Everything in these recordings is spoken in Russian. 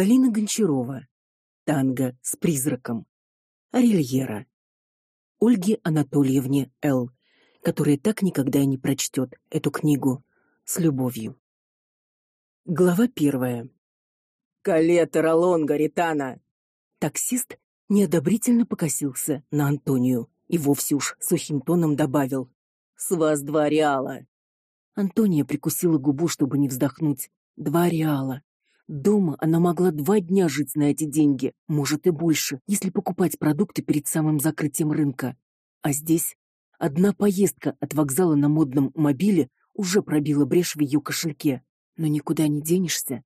Галина Гончарова. Танго с призраком. Арильера. Ольге Анатольевне Л, которая так никогда и не прочтет эту книгу с любовью. Глава первая. Калета Ролонга Ритана. Таксист неодобрительно покосился на Антонию и вовсе уж сухим тоном добавил: "С вас два реала". Антония прикусила губу, чтобы не вздохнуть. Два реала. Дома она могла два дня жить на эти деньги, может и больше, если покупать продукты перед самым закрытием рынка. А здесь одна поездка от вокзала на модном мобиле уже пробила брешь в ее кошельке. Но никуда не денешься.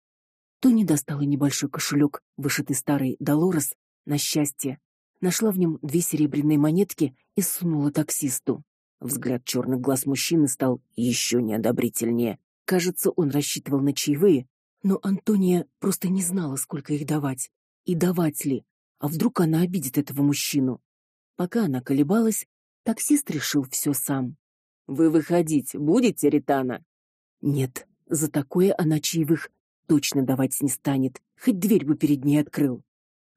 Тони достала небольшой кошелек, вышитый старый Долорес, на счастье. Нашла в нем две серебряные монетки и сунула таксисту. Взгляд черных глаз мужчины стал еще неодобрительнее. Кажется, он рассчитывал на чаевые, но Антония просто не знала, сколько их давать и давать ли. А вдруг она обидит этого мужчину? Пока она колебалась, таксист решил все сам. Вы выходить будете, Ритана? Нет, за такое она чаевых точно давать не станет, хоть дверь бы перед ней открыл.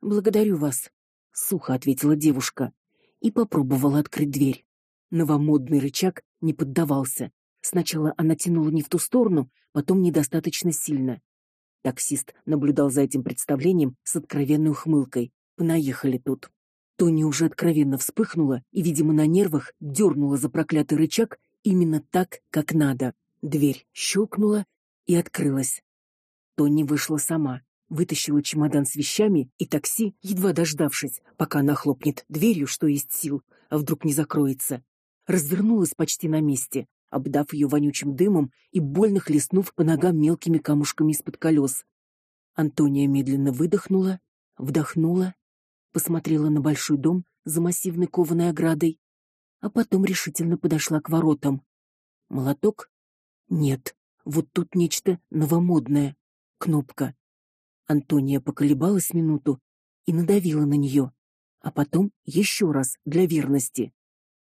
Благодарю вас, сухо ответила девушка и попробовала открыть дверь. Новомодный рычаг не поддавался. Сначала она тянула не в ту сторону, потом недостаточно сильно. Таксист наблюдал за этим представлением с откровенной ухмылкой. Понаехали тут. Тони уже откровенно вспыхнула и, видимо, на нервах дернула за проклятый рычаг именно так, как надо. Дверь щелкнула и открылась. Тони вышла сама, вытащила чемодан с вещами, и такси, едва дождавшись, пока она хлопнет дверью, что есть сил, а вдруг не закроется, развернулась почти на месте, обдав ее вонючим дымом и больно хлестнув по ногам мелкими камушками из-под колес. Антония медленно выдохнула, вдохнула, посмотрела на большой дом за массивной кованой оградой, а потом решительно подошла к воротам. Молоток? Нет, вот тут нечто новомодное. Кнопка. Антония поколебалась минуту и надавила на нее, а потом еще раз для верности.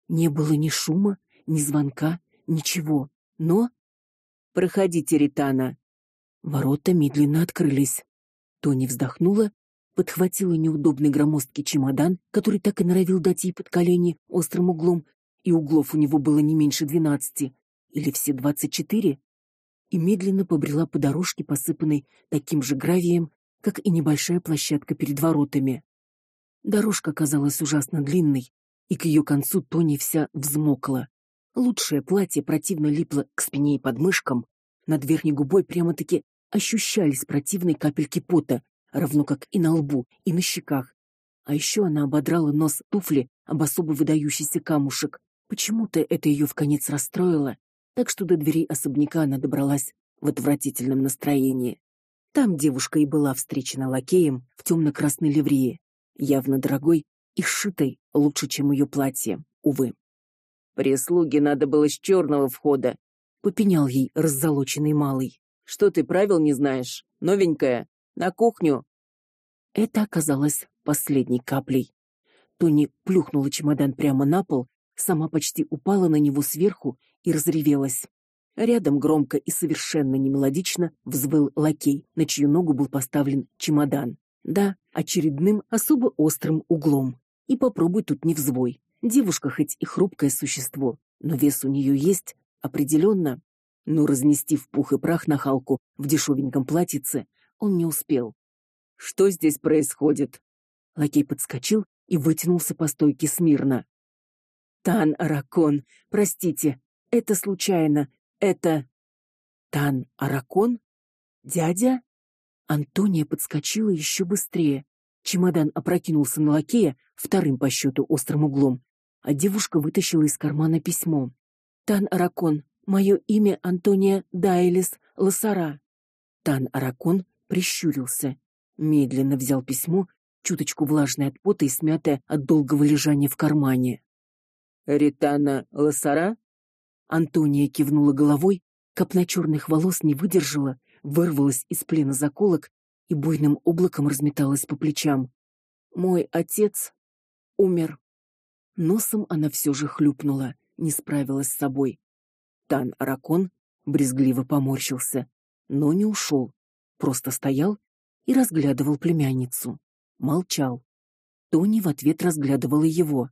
Не было ни шума, ни звонка, ничего. Но проходите, Ритана. Ворота медленно открылись. Тони вздохнула, подхватила неудобный громоздкий чемодан, который так и норовил дать ей под колени острым углом, и углов у него было не меньше двенадцати, или все двадцать четыре, и медленно побрела по дорожке, посыпанной таким же гравием, как и небольшая площадка перед воротами. Дорожка казалась ужасно длинной, и к ее концу Тони вся взмокла. Лучшее платье противно липло к спине и подмышкам, над верхней губой прямо-таки ощущались противные капельки пота, равно как и на лбу, и на щеках. А еще она ободрала нос туфли об особо выдающийся камушек. Почему-то это ее вконец расстроило, так что до дверей особняка она добралась в отвратительном настроении. Там девушка и была встречена лакеем в темно красной ливрее, явно дорогой и сшитой лучше, чем ее платье, увы. Прислуге надо было с черного входа, попенял ей раззолоченный малый. Что ты правил не знаешь? Новенькая, на кухню. Это оказалось последней каплей. Тони плюхнула чемодан прямо на пол, сама почти упала на него сверху и разревелась. Рядом громко и совершенно немелодично взвыл лакей, на чью ногу был поставлен чемодан. Да, очередным особо острым углом. И попробуй тут не взвой. Девушка хоть и хрупкое существо, но вес у нее есть определенно. Но разнести в пух и прах нахалку в дешевеньком платьице он не успел. Что здесь происходит? Лакей подскочил и вытянулся по стойке смирно. Тан Аракон, простите, это случайно. Это Тан Аракон? Дядя? Антония подскочила еще быстрее. Чемодан опрокинулся на лакея вторым по счету острым углом, а девушка вытащила из кармана письмо. Тан Аракон, мое имя Антония Дайлис Лосара. Тан Аракон прищурился, медленно взял письмо, чуточку влажное от пота и смятое от долгого лежания в кармане. Ритана Лосара? Антония кивнула головой, копна черных волос не выдержала вырвалась из плена заколок и буйным облаком разметалась по плечам. Мой отец умер. Носом она все же хлюпнула, не справилась с собой. Тан Аракон брезгливо поморщился, но не ушел, просто стоял и разглядывал племянницу. Молчал. Тони в ответ разглядывала его.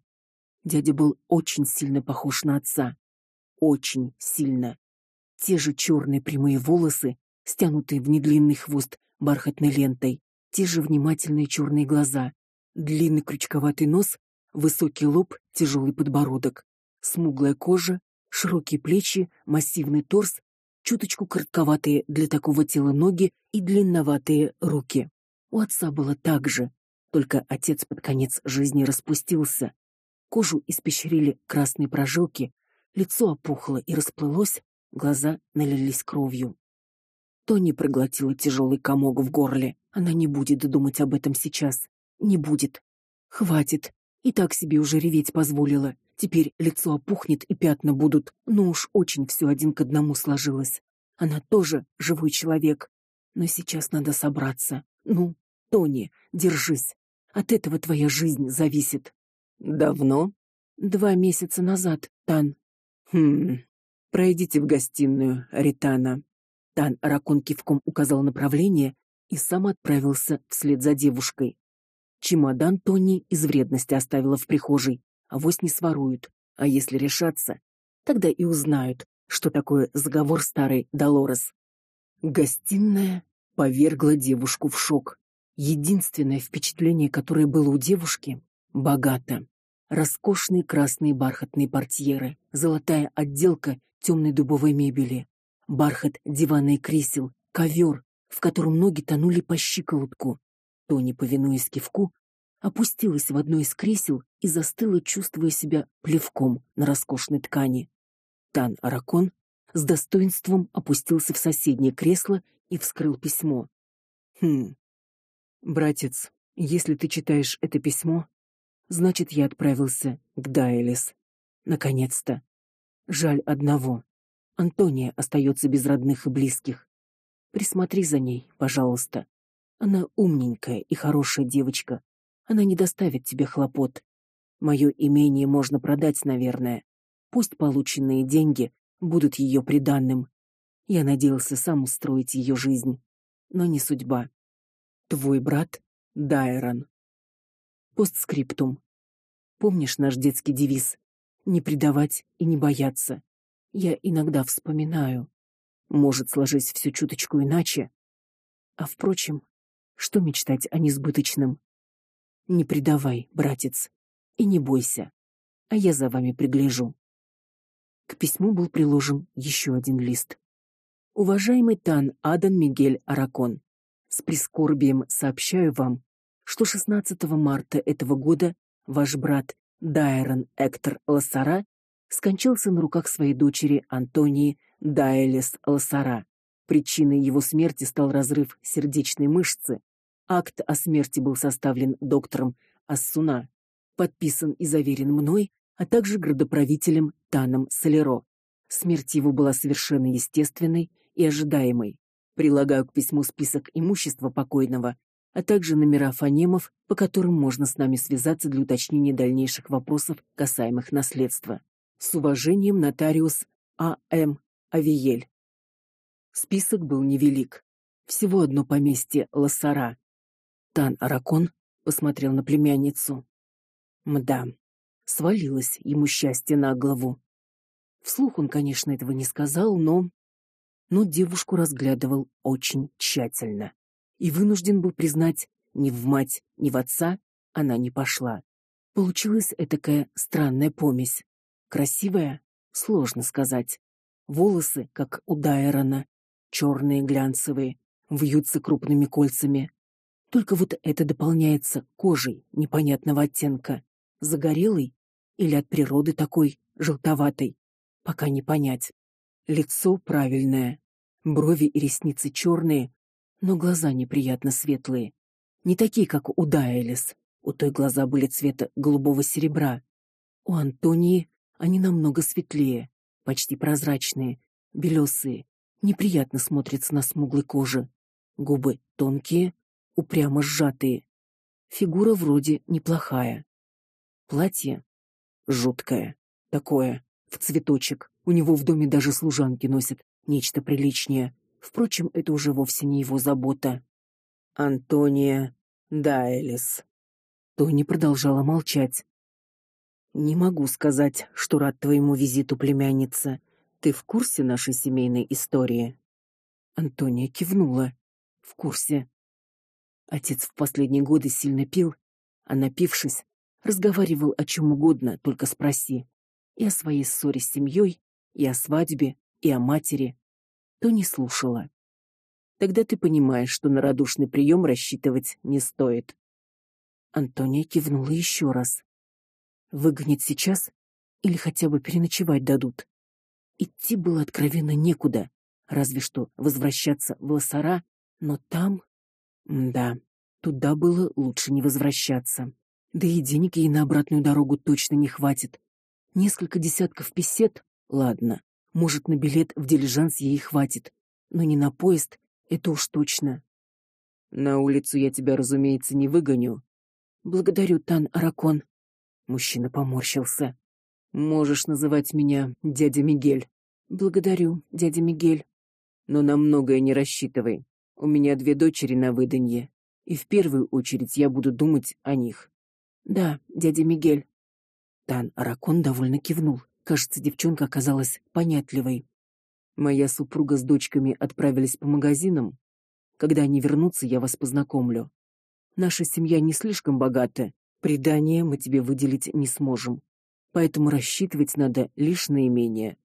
Дядя был очень сильно похож на отца. Очень сильно. Те же черные прямые волосы, стянутые в недлинный хвост бархатной лентой, те же внимательные черные глаза, длинный крючковатый нос, высокий лоб, тяжелый подбородок, смуглая кожа, широкие плечи, массивный торс, чуточку коротковатые для такого тела ноги и длинноватые руки. У отца было так же, только отец под конец жизни распустился. Кожу испещрили красные прожилки, лицо опухло и расплылось, глаза налились кровью. Тони проглотила тяжелый комок в горле. Она не будет думать об этом сейчас. Не будет. Хватит. И так себе уже реветь позволила. Теперь лицо опухнет и пятна будут. Ну уж очень все один к одному сложилось. Она тоже живой человек. Но сейчас надо собраться. Ну, Тони, держись. От этого твоя жизнь зависит. Давно? Два месяца назад, Тан. Хм. Пройдите в гостиную, Ритана. Тан Ракон кивком указал направление и сам отправился вслед за девушкой. Чемодан Тони из вредности оставила в прихожей, а вось не своруют. А если решаться, тогда и узнают, что такое заговор старый Долорес. Гостиная повергла девушку в шок. Единственное впечатление, которое было у девушки богато. Роскошные красные бархатные портьеры, золотая отделка темной дубовой мебели, бархат дивана и кресел, ковер, в котором ноги тонули по щиколотку. Тони, повинуясь кивку, опустилась в одно из кресел и застыла, чувствуя себя плевком на роскошной ткани. Тан Аракон с достоинством опустился в соседнее кресло и вскрыл письмо. Хм. Братец, если ты читаешь это письмо, значит, я отправился к Дайлис. Наконец-то. Жаль одного. Антония остается без родных и близких. Присмотри за ней, пожалуйста. Она умненькая и хорошая девочка. Она не доставит тебе хлопот. Мое имение можно продать, наверное. Пусть полученные деньги будут ее приданным. Я надеялся сам устроить ее жизнь, но не судьба. Твой брат Дайрон. Постскриптум. Помнишь наш детский девиз: не предавать и не бояться? Я иногда вспоминаю. Может, сложить все чуточку иначе. А впрочем, что мечтать о несбыточном? Не предавай, братец, и не бойся. А я за вами пригляжу. К письму был приложен еще один лист. Уважаемый Тан Адан Мигель Аракон, с прискорбием сообщаю вам, что 16 марта этого года ваш брат Дайрон Эктор Лассара скончался на руках своей дочери Антонии Дайлес Лассара. Причиной его смерти стал разрыв сердечной мышцы. Акт о смерти был составлен доктором Ассуна, подписан и заверен мной, а также градоправителем Таном Солеро. Смерть его была совершенно естественной и ожидаемой. Прилагаю к письму список имущества покойного, а также номера фонемов, по которым можно с нами связаться для уточнения дальнейших вопросов, касаемых наследства. С уважением, нотариус А.М. Авиель. Список был невелик. Всего одно поместье Лассара. Тан Аракон посмотрел на племянницу. Мда. Свалилось ему счастье на голову. Вслух он, конечно, этого не сказал, но но девушку разглядывал очень тщательно и вынужден был признать, ни в мать, ни в отца она не пошла. Получилась такая странная помесь. Красивая, сложно сказать. Волосы, как у Дайрона, черные глянцевые, вьются крупными кольцами. Только вот это дополняется кожей непонятного оттенка, загорелой или от природы такой желтоватой, пока не понять. Лицо правильное, брови и ресницы черные, но глаза неприятно светлые, не такие, как у Дайлис. У той глаза были цвета голубого серебра. У Антонии они намного светлее, почти прозрачные, белесые, неприятно смотрятся на смуглой коже. Губы тонкие, упрямо сжатые. Фигура вроде неплохая. Платье жуткое, такое, в цветочек. У него в доме даже служанки носят нечто приличнее. Впрочем, это уже вовсе не его забота. Антония Дайлис. Тони продолжала молчать. Не могу сказать, что рад твоему визиту, племянница. Ты в курсе нашей семейной истории? Антония кивнула. В курсе. Отец в последние годы сильно пил, а напившись, разговаривал о чем угодно, только спроси. И о своей ссоре с семьей, и о свадьбе, и о матери. То не слушала. Тогда ты понимаешь, что на радушный прием рассчитывать не стоит. Антония кивнула еще раз. Выгонят сейчас или хотя бы переночевать дадут. Идти было откровенно некуда, разве что возвращаться в Лосара, но там, да, туда было лучше не возвращаться. Да и денег ей на обратную дорогу точно не хватит. Несколько десятков песет, ладно, может, на билет в дилижанс ей хватит, но не на поезд, это уж точно. На улицу я тебя, разумеется, не выгоню. Благодарю, Тан Аракон. Мужчина поморщился. Можешь называть меня дядя Мигель. Благодарю, дядя Мигель. Но на многое не рассчитывай. У меня две дочери на выданье, и в первую очередь я буду думать о них. Да, дядя Мигель. Тан Аракон довольно кивнул. Кажется, девчонка оказалась понятливой. Моя супруга с дочками отправились по магазинам. Когда они вернутся, я вас познакомлю. Наша семья не слишком богата, Придание мы тебе выделить не сможем, поэтому рассчитывать надо лишь на имение.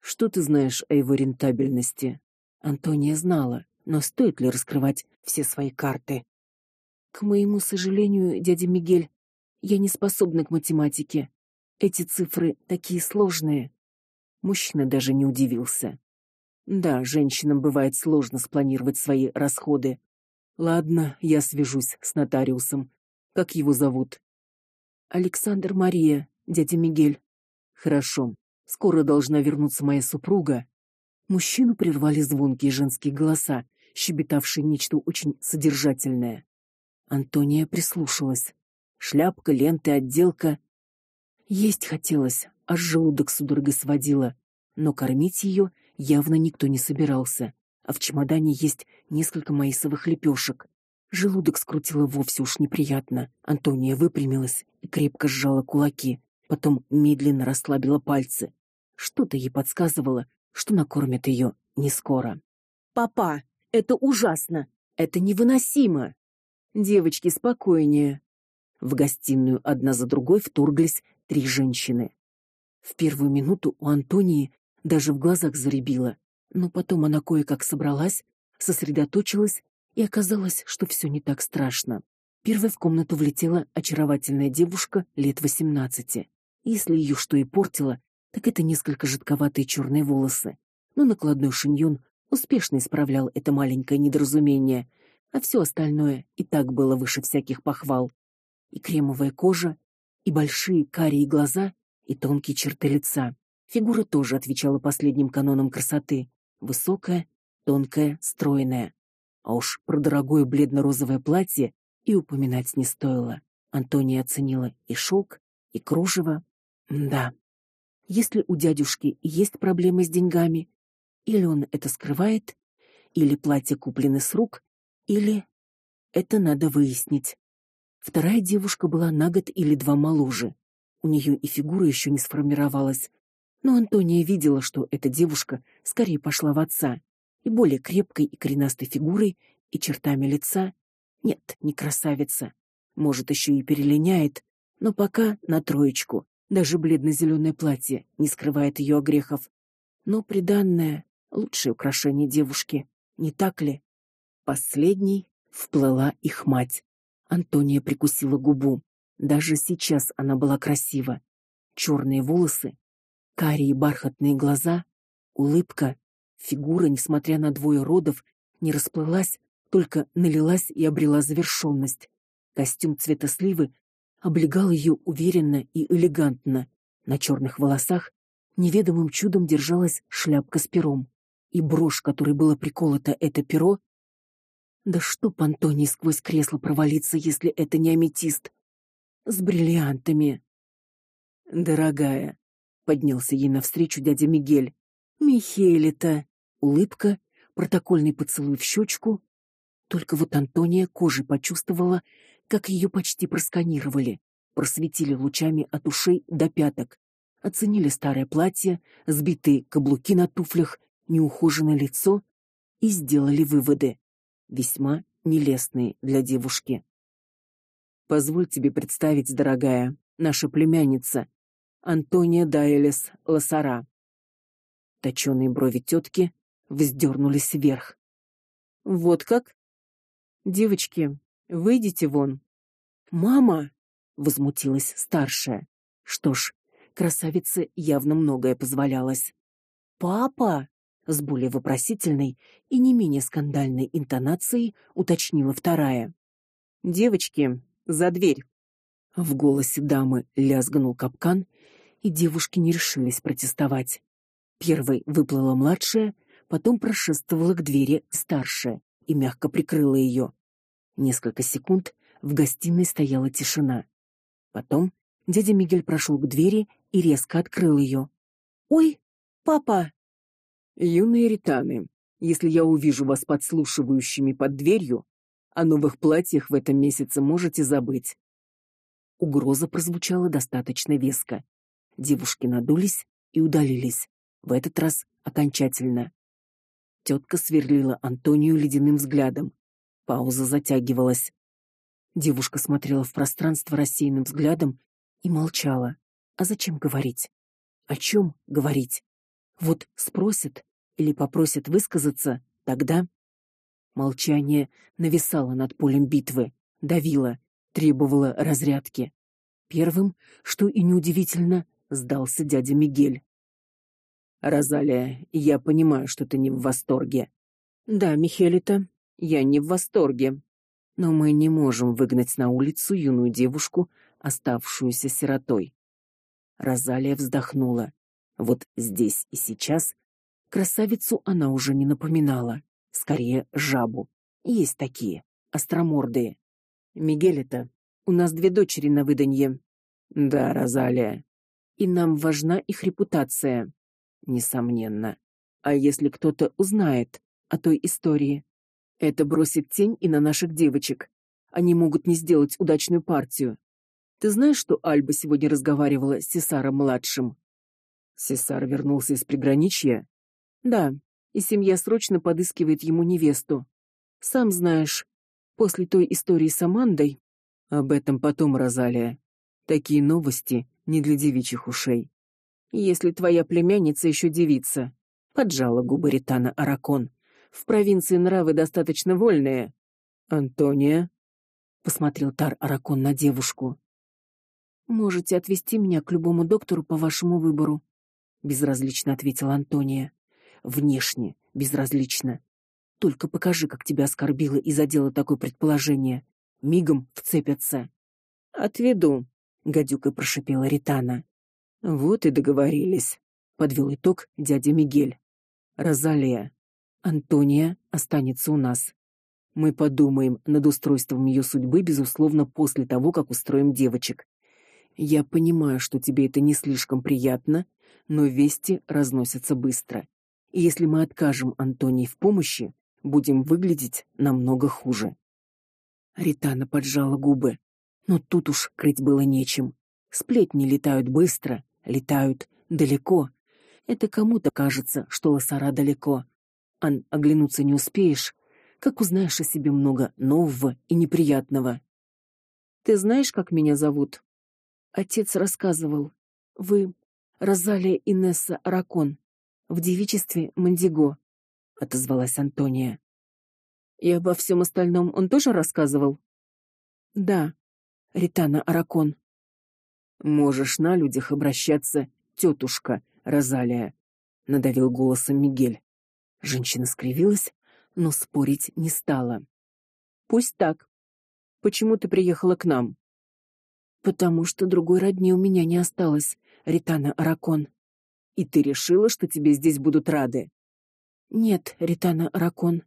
Что ты знаешь о его рентабельности? Антония знала, но стоит ли раскрывать все свои карты? К моему сожалению, дядя Мигель, я не способна к математике. Эти цифры такие сложные. Мужчина даже не удивился. Да, женщинам бывает сложно спланировать свои расходы. Ладно, я свяжусь с нотариусом. Как его зовут? Александр Мария, дядя Мигель. Хорошо. Скоро должна вернуться моя супруга. Мужчину прервали звонкие женские голоса, щебетавшие нечто очень содержательное. Антония прислушалась. Шляпка, ленты, отделка. Есть хотелось, аж желудок судорогой сводило, но кормить ее явно никто не собирался. А в чемодане есть несколько маисовых лепешек. Желудок скрутило вовсе уж неприятно. Антония выпрямилась и крепко сжала кулаки, потом медленно расслабила пальцы. Что-то ей подсказывало, что накормят ее не скоро. Папа, это ужасно. Это невыносимо. Девочки, спокойнее. В гостиную одна за другой вторглись три женщины. В первую минуту у Антонии даже в глазах заребило, но потом она кое-как собралась, сосредоточилась и оказалось, что все не так страшно. Первой в комнату влетела очаровательная девушка лет восемнадцати. Если ее что и портило, так это несколько жидковатые черные волосы. Но накладной шиньон успешно исправлял это маленькое недоразумение, а все остальное и так было выше всяких похвал. И кремовая кожа, и большие карие глаза, и тонкие черты лица. Фигура тоже отвечала последним канонам красоты: высокая, тонкая, стройная. А уж про дорогое бледно-розовое платье и упоминать не стоило. Антония оценила и шелк, и кружево. Да. Если у дядюшки есть проблемы с деньгами, или он это скрывает, или платье куплены с рук, или это надо выяснить. Вторая девушка была на год или два моложе. У нее и фигура еще не сформировалась, но Антония видела, что эта девушка скорее пошла в отца и более крепкой и коренастой фигурой и чертами лица. Нет, не красавица. Может, еще и перелиняет, но пока на троечку. Даже бледно зеленое платье не скрывает ее огрехов. Но приданное лучшее украшение девушки, не так ли? Последней вплыла их мать. Антония прикусила губу. Даже сейчас она была красива. Черные волосы, карие бархатные глаза, улыбка Фигура, несмотря на двое родов, не расплылась, только налилась и обрела завершенность. Костюм цвета сливы облегал ее уверенно и элегантно. На черных волосах неведомым чудом держалась шляпка с пером, и брошь, которой было приколото это перо, да что Антоний сквозь кресло провалиться, если это не аметист с бриллиантами. Дорогая, поднялся ей навстречу дядя Мигель. Михелита, улыбка, протокольный поцелуй в щечку. Только вот Антония кожей почувствовала, как ее почти просканировали, просветили лучами от ушей до пяток, оценили старое платье, сбитые каблуки на туфлях, неухоженное лицо и сделали выводы, весьма нелестные для девушки. Позволь тебе представить, дорогая, наша племянница Антония Дайлес Лосара. Точёные брови тетки вздернулись вверх. Вот как? Девочки, выйдите вон. Мама, возмутилась старшая. Что ж, красавице явно многое позволялось. Папа, с более вопросительной и не менее скандальной интонацией уточнила вторая. Девочки, за дверь. В голосе дамы лязгнул капкан, и девушки не решились протестовать. Первой выплыла младшая, потом прошествовала к двери старшая и мягко прикрыла ее. Несколько секунд в гостиной стояла тишина. Потом дядя Мигель прошел к двери и резко открыл ее. "Ой, папа!" Юные ританы, если я увижу вас подслушивающими под дверью, о новых платьях в этом месяце можете забыть. Угроза прозвучала достаточно веско. Девушки надулись и удалились. В этот раз окончательно. Тетка сверлила Антонию ледяным взглядом. Пауза затягивалась. Девушка смотрела в пространство рассеянным взглядом и молчала. А зачем говорить? О чем говорить? Вот спросят или попросят высказаться, тогда молчание нависало над полем битвы, давило, требовало разрядки. Первым, что и неудивительно, сдался дядя Мигель. Розалия, я понимаю, что ты не в восторге. Да, Михелита, я не в восторге. Но мы не можем выгнать на улицу юную девушку, оставшуюся сиротой. Розалия вздохнула. Вот здесь и сейчас красавицу она уже не напоминала, скорее жабу. Есть такие, остромордые. Мигелита, у нас две дочери на выданье. Да, Розалия. И нам важна их репутация. Несомненно. А если кто-то узнает о той истории, это бросит тень и на наших девочек. Они могут не сделать удачную партию. Ты знаешь, что Альба сегодня разговаривала с Сесаром младшим? Сесар вернулся из приграничья? Да, и семья срочно подыскивает ему невесту. Сам знаешь, после той истории с Амандой, об этом потом, Розалия. Такие новости не для девичьих ушей. Если твоя племянница еще девица, поджала губы Ритана Аракон. В провинции нравы достаточно вольные. Антония посмотрел Тар Аракон на девушку. Можете отвезти меня к любому доктору по вашему выбору, безразлично ответила Антония. Внешне безразлично. Только покажи, как тебя оскорбило и задело такое предположение. Мигом вцепятся. Отведу, гадюкой прошипела Ритана. Вот и договорились, подвел итог дядя Мигель. Розалия, Антония останется у нас. Мы подумаем над устройством ее судьбы безусловно после того, как устроим девочек. Я понимаю, что тебе это не слишком приятно, но вести разносятся быстро. И если мы откажем Антонии в помощи, будем выглядеть намного хуже. Ритана поджала губы. Но тут уж крыть было нечем. Сплетни летают быстро, летают далеко. Это кому-то кажется, что лосара далеко. Ан, оглянуться не успеешь, как узнаешь о себе много нового и неприятного. Ты знаешь, как меня зовут? Отец рассказывал. Вы Розалия Инесса Аракон, в девичестве Мандиго, отозвалась Антония. И обо всем остальном он тоже рассказывал? Да, Ритана Аракон. Можешь на людях обращаться, тетушка Розалия, надавил голосом Мигель. Женщина скривилась, но спорить не стала. Пусть так. Почему ты приехала к нам? Потому что другой родни у меня не осталось, Ритана Аракон. И ты решила, что тебе здесь будут рады? Нет, Ритана Аракон.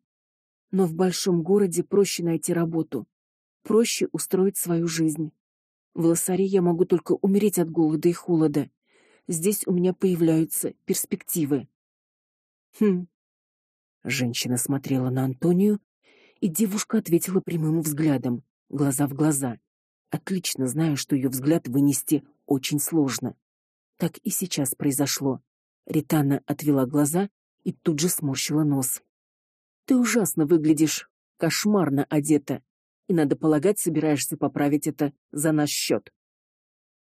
Но в большом городе проще найти работу, проще устроить свою жизнь. В Лосаре я могу только умереть от голода и холода. Здесь у меня появляются перспективы. Хм. Женщина смотрела на Антонию, И девушка ответила прямым взглядом, глаза в глаза. Отлично знаю, что ее взгляд вынести очень сложно. Так и сейчас произошло. Ритана отвела глаза и тут же сморщила нос. Ты ужасно выглядишь, кошмарно одета. И надо полагать, собираешься поправить это за наш счет.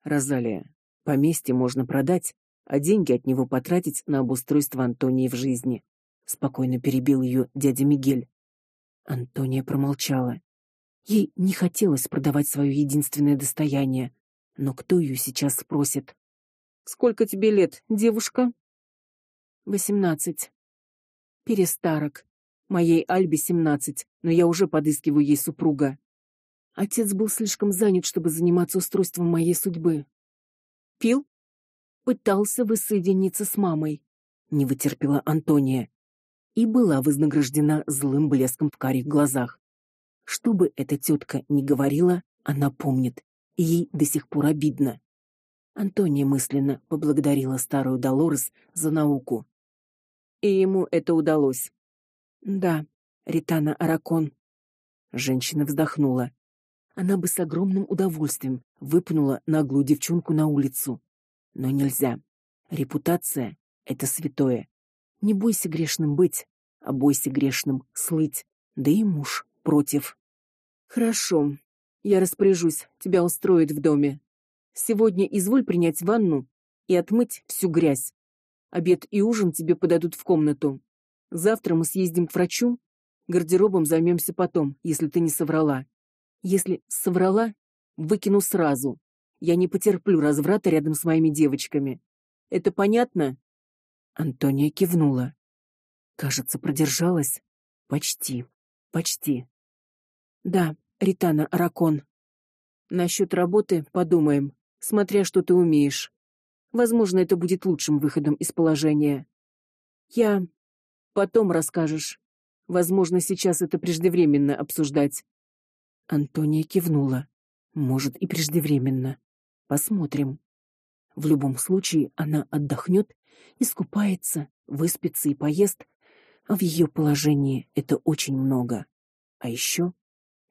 Розалия, поместье можно продать, а деньги от него потратить на обустройство Антонии в жизни, спокойно перебил ее дядя Мигель. Антония промолчала. Ей не хотелось продавать свое единственное достояние, но кто ее сейчас спросит? Сколько тебе лет, девушка? Восемнадцать. Перестарок. Моей Альбе семнадцать, но я уже подыскиваю ей супруга. Отец был слишком занят, чтобы заниматься устройством моей судьбы. Пил? Пытался воссоединиться с мамой. Не вытерпела Антония и была вознаграждена злым блеском в карих глазах. Что бы эта тетка ни говорила, она помнит, и ей до сих пор обидно. Антония мысленно поблагодарила старую Долорес за науку. И ему это удалось. Да, Ритана Аракон. Женщина вздохнула. Она бы с огромным удовольствием выпнула наглую девчонку на улицу, но нельзя. Репутация это святое. Не бойся грешным быть, а бойся грешным слыть. Да и муж против. Хорошо. Я распоряжусь, тебя устроить в доме. Сегодня изволь принять ванну и отмыть всю грязь. Обед и ужин тебе подадут в комнату. Завтра мы съездим к врачу, гардеробом займемся потом, если ты не соврала. Если соврала, выкину сразу. Я не потерплю разврата рядом с моими девочками. Это понятно? Антония кивнула. Кажется, продержалась. Почти. Почти. Да, Ритана Аракон. Насчет работы подумаем, смотря что ты умеешь. Возможно, это будет лучшим выходом из положения. Я потом расскажешь. Возможно, сейчас это преждевременно обсуждать. Антония кивнула. Может, и преждевременно. Посмотрим. В любом случае она отдохнет, искупается, выспится и поест, а в ее положении это очень много. А еще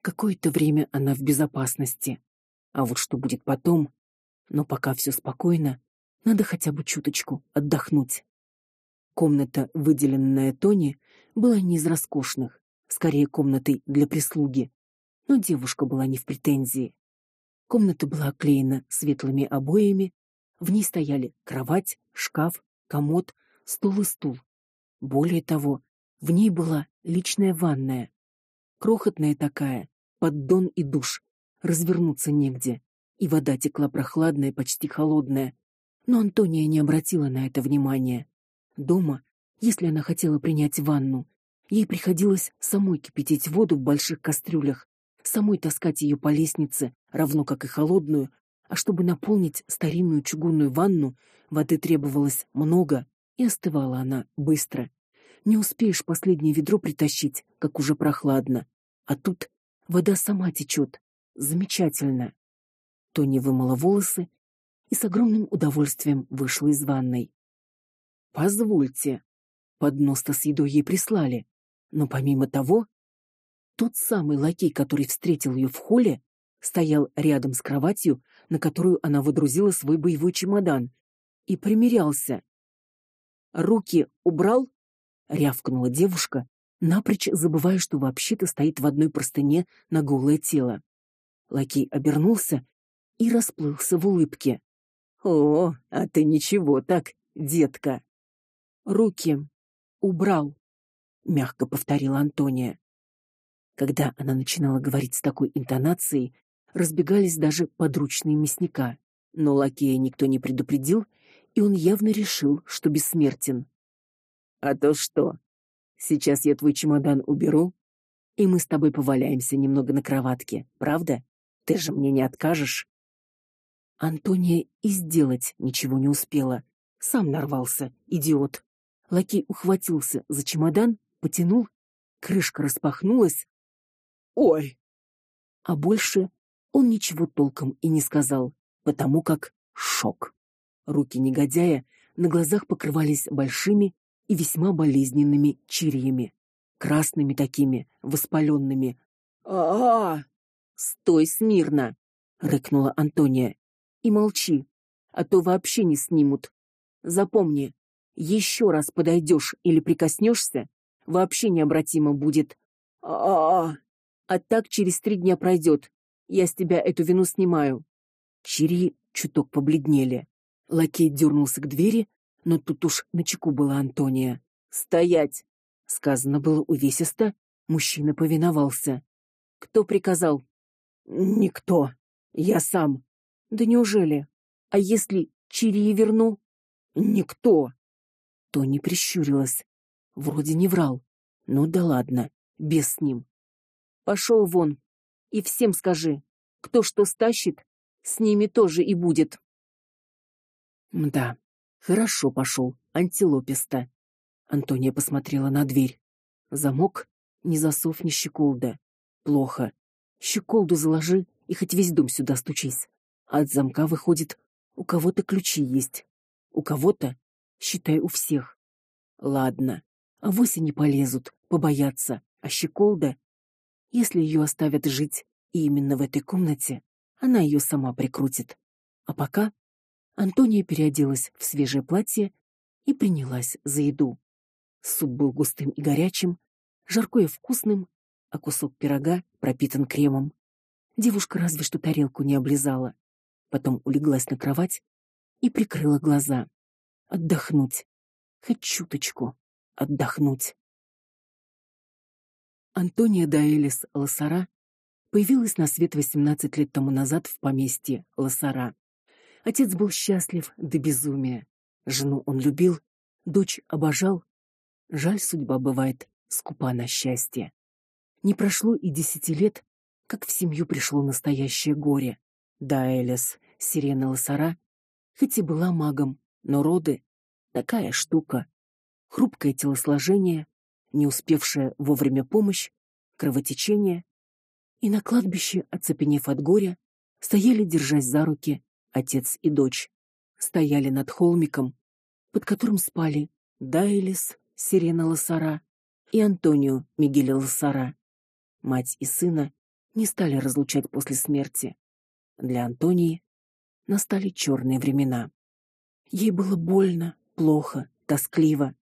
какое-то время она в безопасности. А вот что будет потом? Но пока все спокойно, надо хотя бы чуточку отдохнуть. Комната, выделенная Тони, была не из роскошных, скорее комнатой для прислуги. Но девушка была не в претензии. Комната была оклеена светлыми обоями, в ней стояли кровать, шкаф, комод, стол и стул. Более того, в ней была личная ванная. Крохотная такая, поддон и душ. Развернуться негде, и вода текла прохладная, почти холодная. Но Антония не обратила на это внимания. Дома, если она хотела принять ванну, ей приходилось самой кипятить воду в больших кастрюлях, самой таскать ее по лестнице, равно как и холодную, а чтобы наполнить старинную чугунную ванну, воды требовалось много, и остывала она быстро. Не успеешь последнее ведро притащить, как уже прохладно. А тут вода сама течет. Замечательно. Тони вымыла волосы и с огромным удовольствием вышла из ванной. Позвольте, поднос-то с едой ей прислали. Но помимо того, тот самый лакей, который встретил ее в холле, стоял рядом с кроватью, на которую она водрузила свой боевой чемодан, и примерялся. Руки убрал, рявкнула девушка, напрочь забывая, что вообще-то стоит в одной простыне на голое тело. Лакей обернулся и расплылся в улыбке. О, а ты ничего так, детка. Руки убрал, мягко повторила Антония. Когда она начинала говорить с такой интонацией, разбегались даже подручные мясника, но лакея никто не предупредил, и он явно решил, что бессмертен. А то что? Сейчас я твой чемодан уберу, и мы с тобой поваляемся немного на кроватке, правда? Ты же мне не откажешь. Антония и сделать ничего не успела. Сам нарвался, идиот. Лакей ухватился за чемодан, потянул, крышка распахнулась. Ой. А больше он ничего толком и не сказал, потому как шок. Руки негодяя на глазах покрывались большими и весьма болезненными чирьями. красными такими, воспаленными. А, -а, -а! Стой смирно, рыкнула Антония. И молчи, а то вообще не снимут. Запомни, еще раз подойдешь или прикоснешься, вообще необратимо будет. А, -а, -а! а так через три дня пройдет. Я с тебя эту вину снимаю. Чири чуток побледнели. Лакей дернулся к двери, но тут уж на чеку была Антония. Стоять, сказано было увесисто, мужчина повиновался. Кто приказал? Никто. Я сам. Да неужели? А если Чири верну? Никто. То не прищурилась. Вроде не врал. Ну да ладно, без с ним. Пошел вон. И всем скажи, кто что стащит, с ними тоже и будет. Да, хорошо пошел, антилописта. Антония посмотрела на дверь. Замок, ни засов, ни щеколда. Плохо. Щеколду заложи и хоть весь дом сюда стучись. От замка выходит, у кого-то ключи есть. У кого-то, считай, у всех. Ладно. А вось не полезут, побоятся. А щеколда, если ее оставят жить и именно в этой комнате, она ее сама прикрутит. А пока Антония переоделась в свежее платье и принялась за еду. Суп был густым и горячим, жаркое вкусным, а кусок пирога пропитан кремом. Девушка разве что тарелку не облизала. Потом улеглась на кровать и прикрыла глаза. Отдохнуть. Хоть чуточку отдохнуть. Антония Даэлис Лосара появилась на свет 18 лет тому назад в поместье Лосара. Отец был счастлив до безумия. Жену он любил, дочь обожал. Жаль, судьба бывает скупа на счастье. Не прошло и десяти лет, как в семью пришло настоящее горе. Даэлис, Сирена Лосара, хоть и была магом, но роды такая штука. Хрупкое телосложение, не успевшая вовремя помощь, кровотечение, и на кладбище, оцепенев от горя, стояли, держась за руки, отец и дочь. Стояли над холмиком, под которым спали Дайлис, Сирена Лосара и Антонио Мигеля Лосара. Мать и сына не стали разлучать после смерти. Для Антонии настали черные времена. Ей было больно, плохо, тоскливо.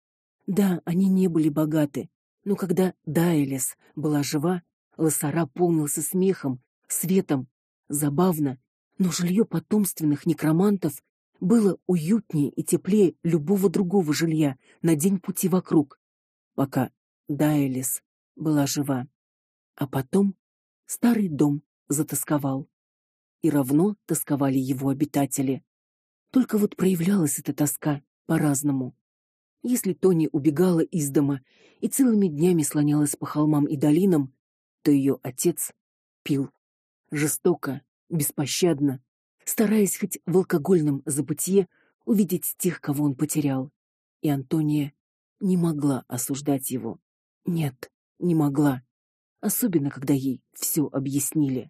Да, они не были богаты, но когда Дайлис была жива, Лосара полнился смехом, светом, забавно, но жилье потомственных некромантов было уютнее и теплее любого другого жилья на день пути вокруг, пока Дайлис была жива. А потом старый дом затосковал. И равно тосковали его обитатели. Только вот проявлялась эта тоска по-разному. Если Тони убегала из дома и целыми днями слонялась по холмам и долинам, то ее отец пил жестоко, беспощадно, стараясь хоть в алкогольном забытье увидеть тех, кого он потерял. И Антония не могла осуждать его. Нет, не могла, особенно когда ей все объяснили.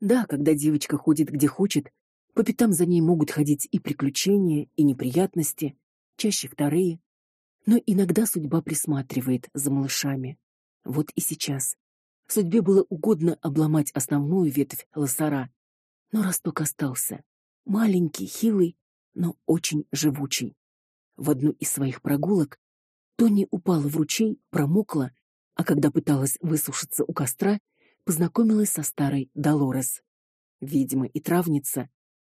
Да, когда девочка ходит где хочет, по пятам за ней могут ходить и приключения, и неприятности, чаще вторые, но иногда судьба присматривает за малышами. Вот и сейчас. Судьбе было угодно обломать основную ветвь лосара, но росток остался. Маленький, хилый, но очень живучий. В одну из своих прогулок Тони упала в ручей, промокла, а когда пыталась высушиться у костра, познакомилась со старой Долорес. Ведьма и травница,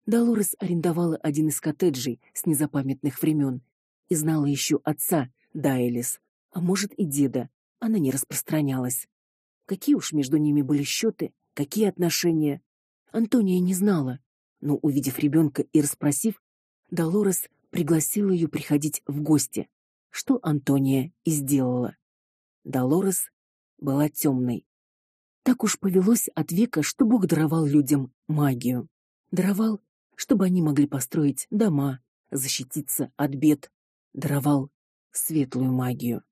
Долорес арендовала один из коттеджей с незапамятных времен и знала еще отца Дайлис, а может и деда. Она не распространялась. Какие уж между ними были счеты, какие отношения, Антония не знала, но увидев ребенка и расспросив, Долорес пригласила ее приходить в гости, что Антония и сделала. Долорес была темной. Так уж повелось от века, что Бог даровал людям магию. Даровал, чтобы они могли построить дома, защититься от бед, даровал светлую магию.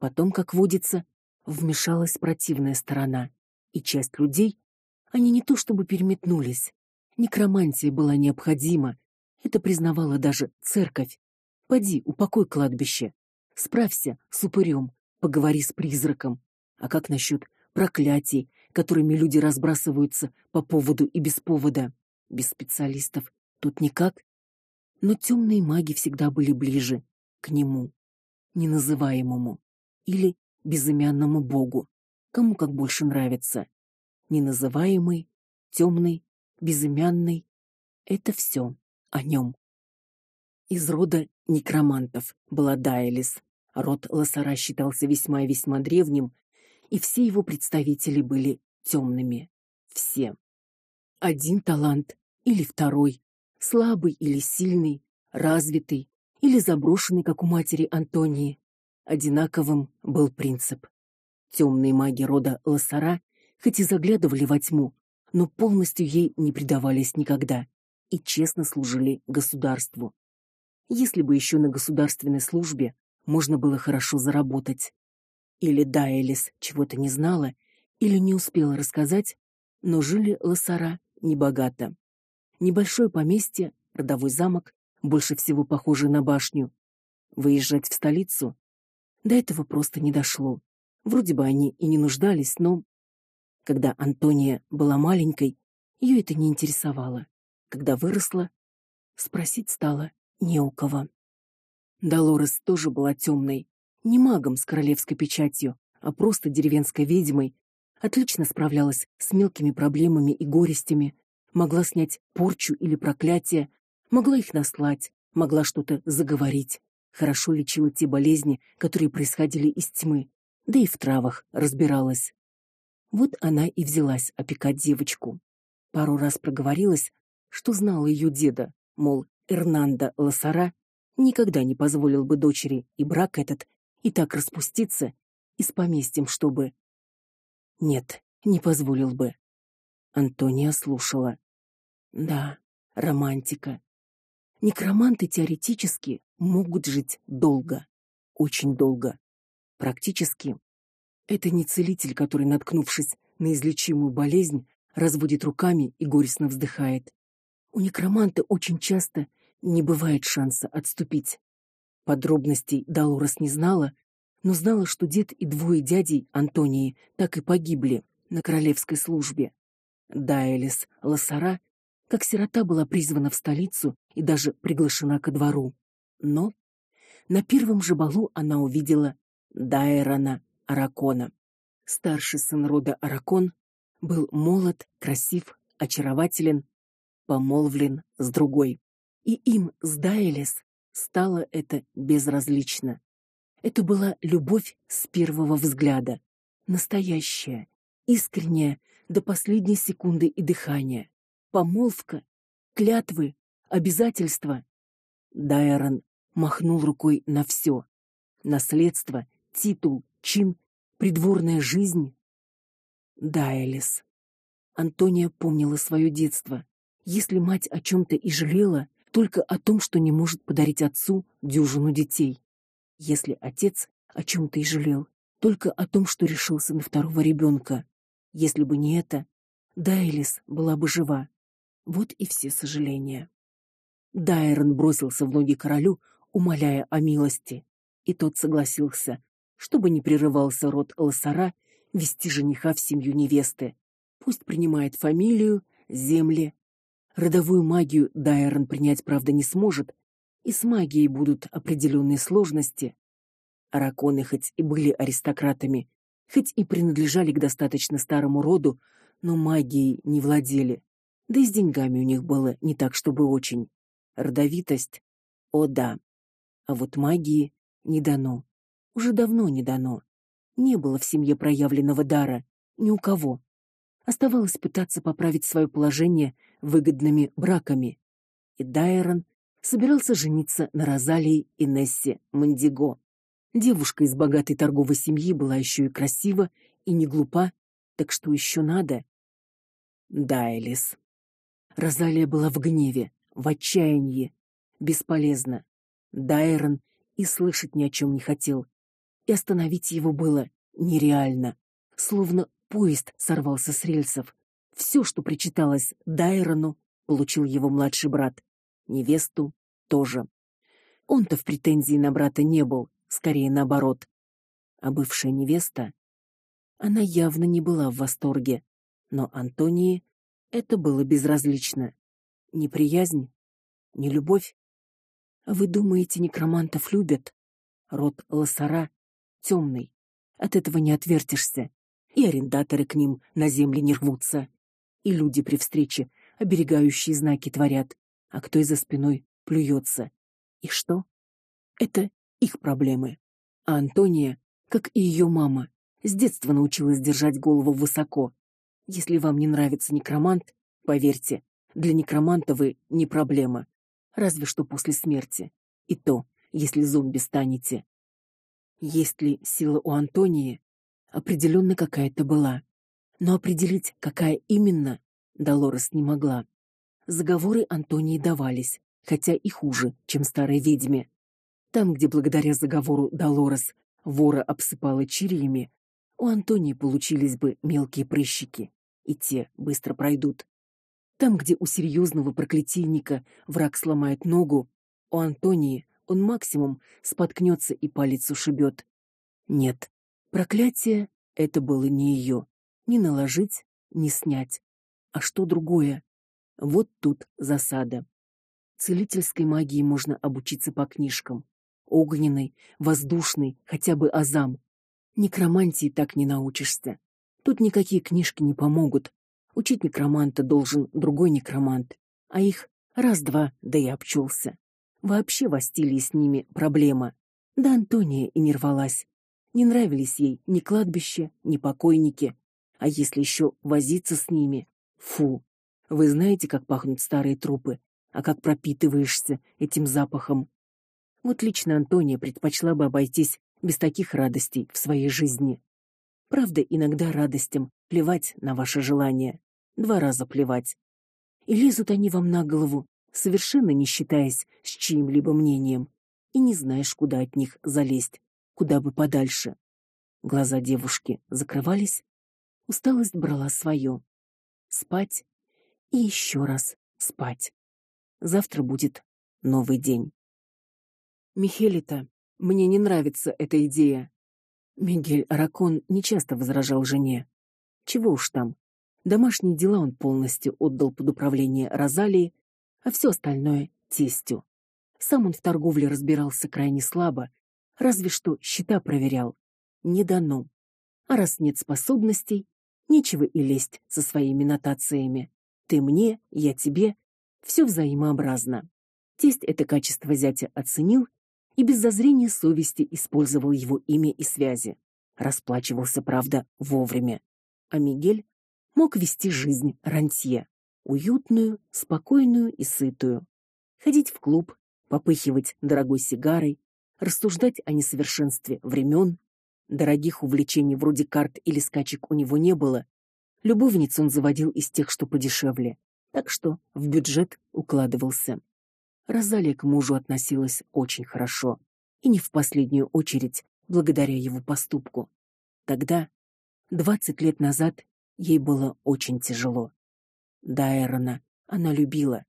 Потом, как водится, вмешалась противная сторона, и часть людей, они не то чтобы переметнулись. Некромантия была необходима, это признавала даже церковь. Поди, упокой кладбище. Справься с упырем, Поговори с призраком. А как насчет проклятий, которыми люди разбрасываются по поводу и без повода? Без специалистов тут никак. Но темные маги всегда были ближе к нему, неназываемому или безымянному богу, кому как больше нравится. Неназываемый, темный, безымянный это все о нем. Из рода некромантов была Дайлис. Род Лосара считался весьма и весьма древним, и все его представители были темными. Все. Один талант или второй, слабый или сильный, развитый или заброшенный, как у матери Антонии. Одинаковым был принцип. Темные маги рода Лосара хоть и заглядывали во тьму, но полностью ей не предавались никогда и честно служили государству. Если бы еще на государственной службе можно было хорошо заработать. Или Дайлис чего-то не знала, или не успела рассказать, но жили Лосара небогато. Небольшое поместье, родовой замок, больше всего похожий на башню. Выезжать в столицу до этого просто не дошло. Вроде бы они и не нуждались, но когда Антония была маленькой, ее это не интересовало. Когда выросла, спросить стало не у кого. Долорес тоже была темной, не магом с королевской печатью, а просто деревенской ведьмой, отлично справлялась с мелкими проблемами и горестями, могла снять порчу или проклятие, могла их наслать, могла что-то заговорить, хорошо лечила те болезни, которые происходили из тьмы, да и в травах разбиралась. Вот она и взялась опекать девочку. Пару раз проговорилась, что знала ее деда, мол, Эрнандо Лосара никогда не позволил бы дочери и брак этот и так распуститься и с поместьем, чтобы Нет, не позволил бы. Антония слушала. Да, романтика. Некроманты теоретически могут жить долго, очень долго. Практически это не целитель, который, наткнувшись на излечимую болезнь, разводит руками и горестно вздыхает. У некроманта очень часто не бывает шанса отступить. Подробностей Далорас не знала, но знала, что дед и двое дядей Антонии так и погибли на королевской службе. Дайлис Лосара, как сирота, была призвана в столицу и даже приглашена ко двору. Но на первом же балу она увидела Дайрона Аракона. Старший сын рода Аракон был молод, красив, очарователен, помолвлен с другой. И им с Дайлес стало это безразлично. Это была любовь с первого взгляда, настоящая, искренняя до последней секунды и дыхания. Помолвка, клятвы, обязательства. Дайрон махнул рукой на все: наследство, титул, чин, придворная жизнь. Дайлис. Антония помнила свое детство. Если мать о чем то и жалела, только о том, что не может подарить отцу дюжину детей. Если отец о чем то и жалел, только о том, что решился на второго ребенка. Если бы не это, Дайлис была бы жива. Вот и все сожаления. Дайрон бросился в ноги королю, умоляя о милости, и тот согласился, чтобы не прерывался род Лосара вести жениха в семью невесты. Пусть принимает фамилию, земли. Родовую магию Дайрон принять, правда, не сможет, и с магией будут определенные сложности. Араконы хоть и были аристократами, хоть и принадлежали к достаточно старому роду, но магией не владели. Да и с деньгами у них было не так, чтобы очень. Родовитость о да. А вот магии не дано. Уже давно не дано. Не было в семье проявленного дара ни у кого. Оставалось пытаться поправить свое положение выгодными браками. И Дайрон собирался жениться на Розалии Инессе Мандиго. Девушка из богатой торговой семьи была еще и красива и не глупа, так что еще надо? Дайлис. Розалия была в гневе, в отчаянии. Бесполезно. Дайрон и слышать ни о чем не хотел. И остановить его было нереально. Словно поезд сорвался с рельсов. Все, что причиталось Дайрону, получил его младший брат. Невесту тоже. Он-то в претензии на брата не был, скорее наоборот. А бывшая невеста, она явно не была в восторге, но Антонии это было безразлично. Неприязнь, не любовь. Вы думаете, некромантов любят? Род Лосара темный. От этого не отвертишься. И арендаторы к ним на земле не рвутся. И люди при встрече оберегающие знаки творят, а кто из-за спиной плюется. И что? Это их проблемы. А Антония, как и ее мама, с детства научилась держать голову высоко. Если вам не нравится некромант, поверьте, для некроманта вы не проблема, разве что после смерти. И то, если зомби станете. Есть ли сила у Антонии? Определенно какая-то была. Но определить, какая именно, Долорес не могла. Заговоры Антонии давались, хотя и хуже, чем старой ведьме. Там, где благодаря заговору Долорес вора обсыпала чириями, у Антонии получились бы мелкие прыщики, и те быстро пройдут. Там, где у серьезного проклятийника враг сломает ногу, у Антонии он максимум споткнется и палец ушибет. Нет, проклятие это было не ее, ни наложить, ни снять. А что другое? Вот тут засада. Целительской магии можно обучиться по книжкам. Огненной, воздушной, хотя бы азам. Некромантии так не научишься. Тут никакие книжки не помогут. Учить некроманта должен другой некромант, а их раз-два, да и обчелся. Вообще в стиле с ними проблема. Да Антония и не рвалась. Не нравились ей ни кладбище, ни покойники, а если еще возиться с ними. Фу. Вы знаете, как пахнут старые трупы, а как пропитываешься этим запахом. Вот лично Антония предпочла бы обойтись без таких радостей в своей жизни. Правда, иногда радостям плевать на ваши желания, два раза плевать. И лезут они вам на голову, совершенно не считаясь с чьим-либо мнением, и не знаешь, куда от них залезть, куда бы подальше. Глаза девушки закрывались, усталость брала свое. Спать и еще раз спать. Завтра будет новый день. Михелита, мне не нравится эта идея. Мигель Аракон нечасто возражал жене. Чего уж там? Домашние дела он полностью отдал под управление Розалии, а все остальное тестю. Сам он в торговле разбирался крайне слабо, разве что счета проверял. Не дано. А раз нет способностей, нечего и лезть со своими нотациями. Ты мне, я тебе, все взаимообразно. Тесть это качество зятя оценил и без зазрения совести использовал его имя и связи. Расплачивался, правда, вовремя. А Мигель мог вести жизнь рантье, уютную, спокойную и сытую. Ходить в клуб, попыхивать дорогой сигарой, рассуждать о несовершенстве времен. Дорогих увлечений вроде карт или скачек у него не было. Любовниц он заводил из тех, что подешевле, так что в бюджет укладывался. Розалия к мужу относилась очень хорошо, и не в последнюю очередь благодаря его поступку. Тогда, двадцать лет назад, ей было очень тяжело. Дайрона она любила.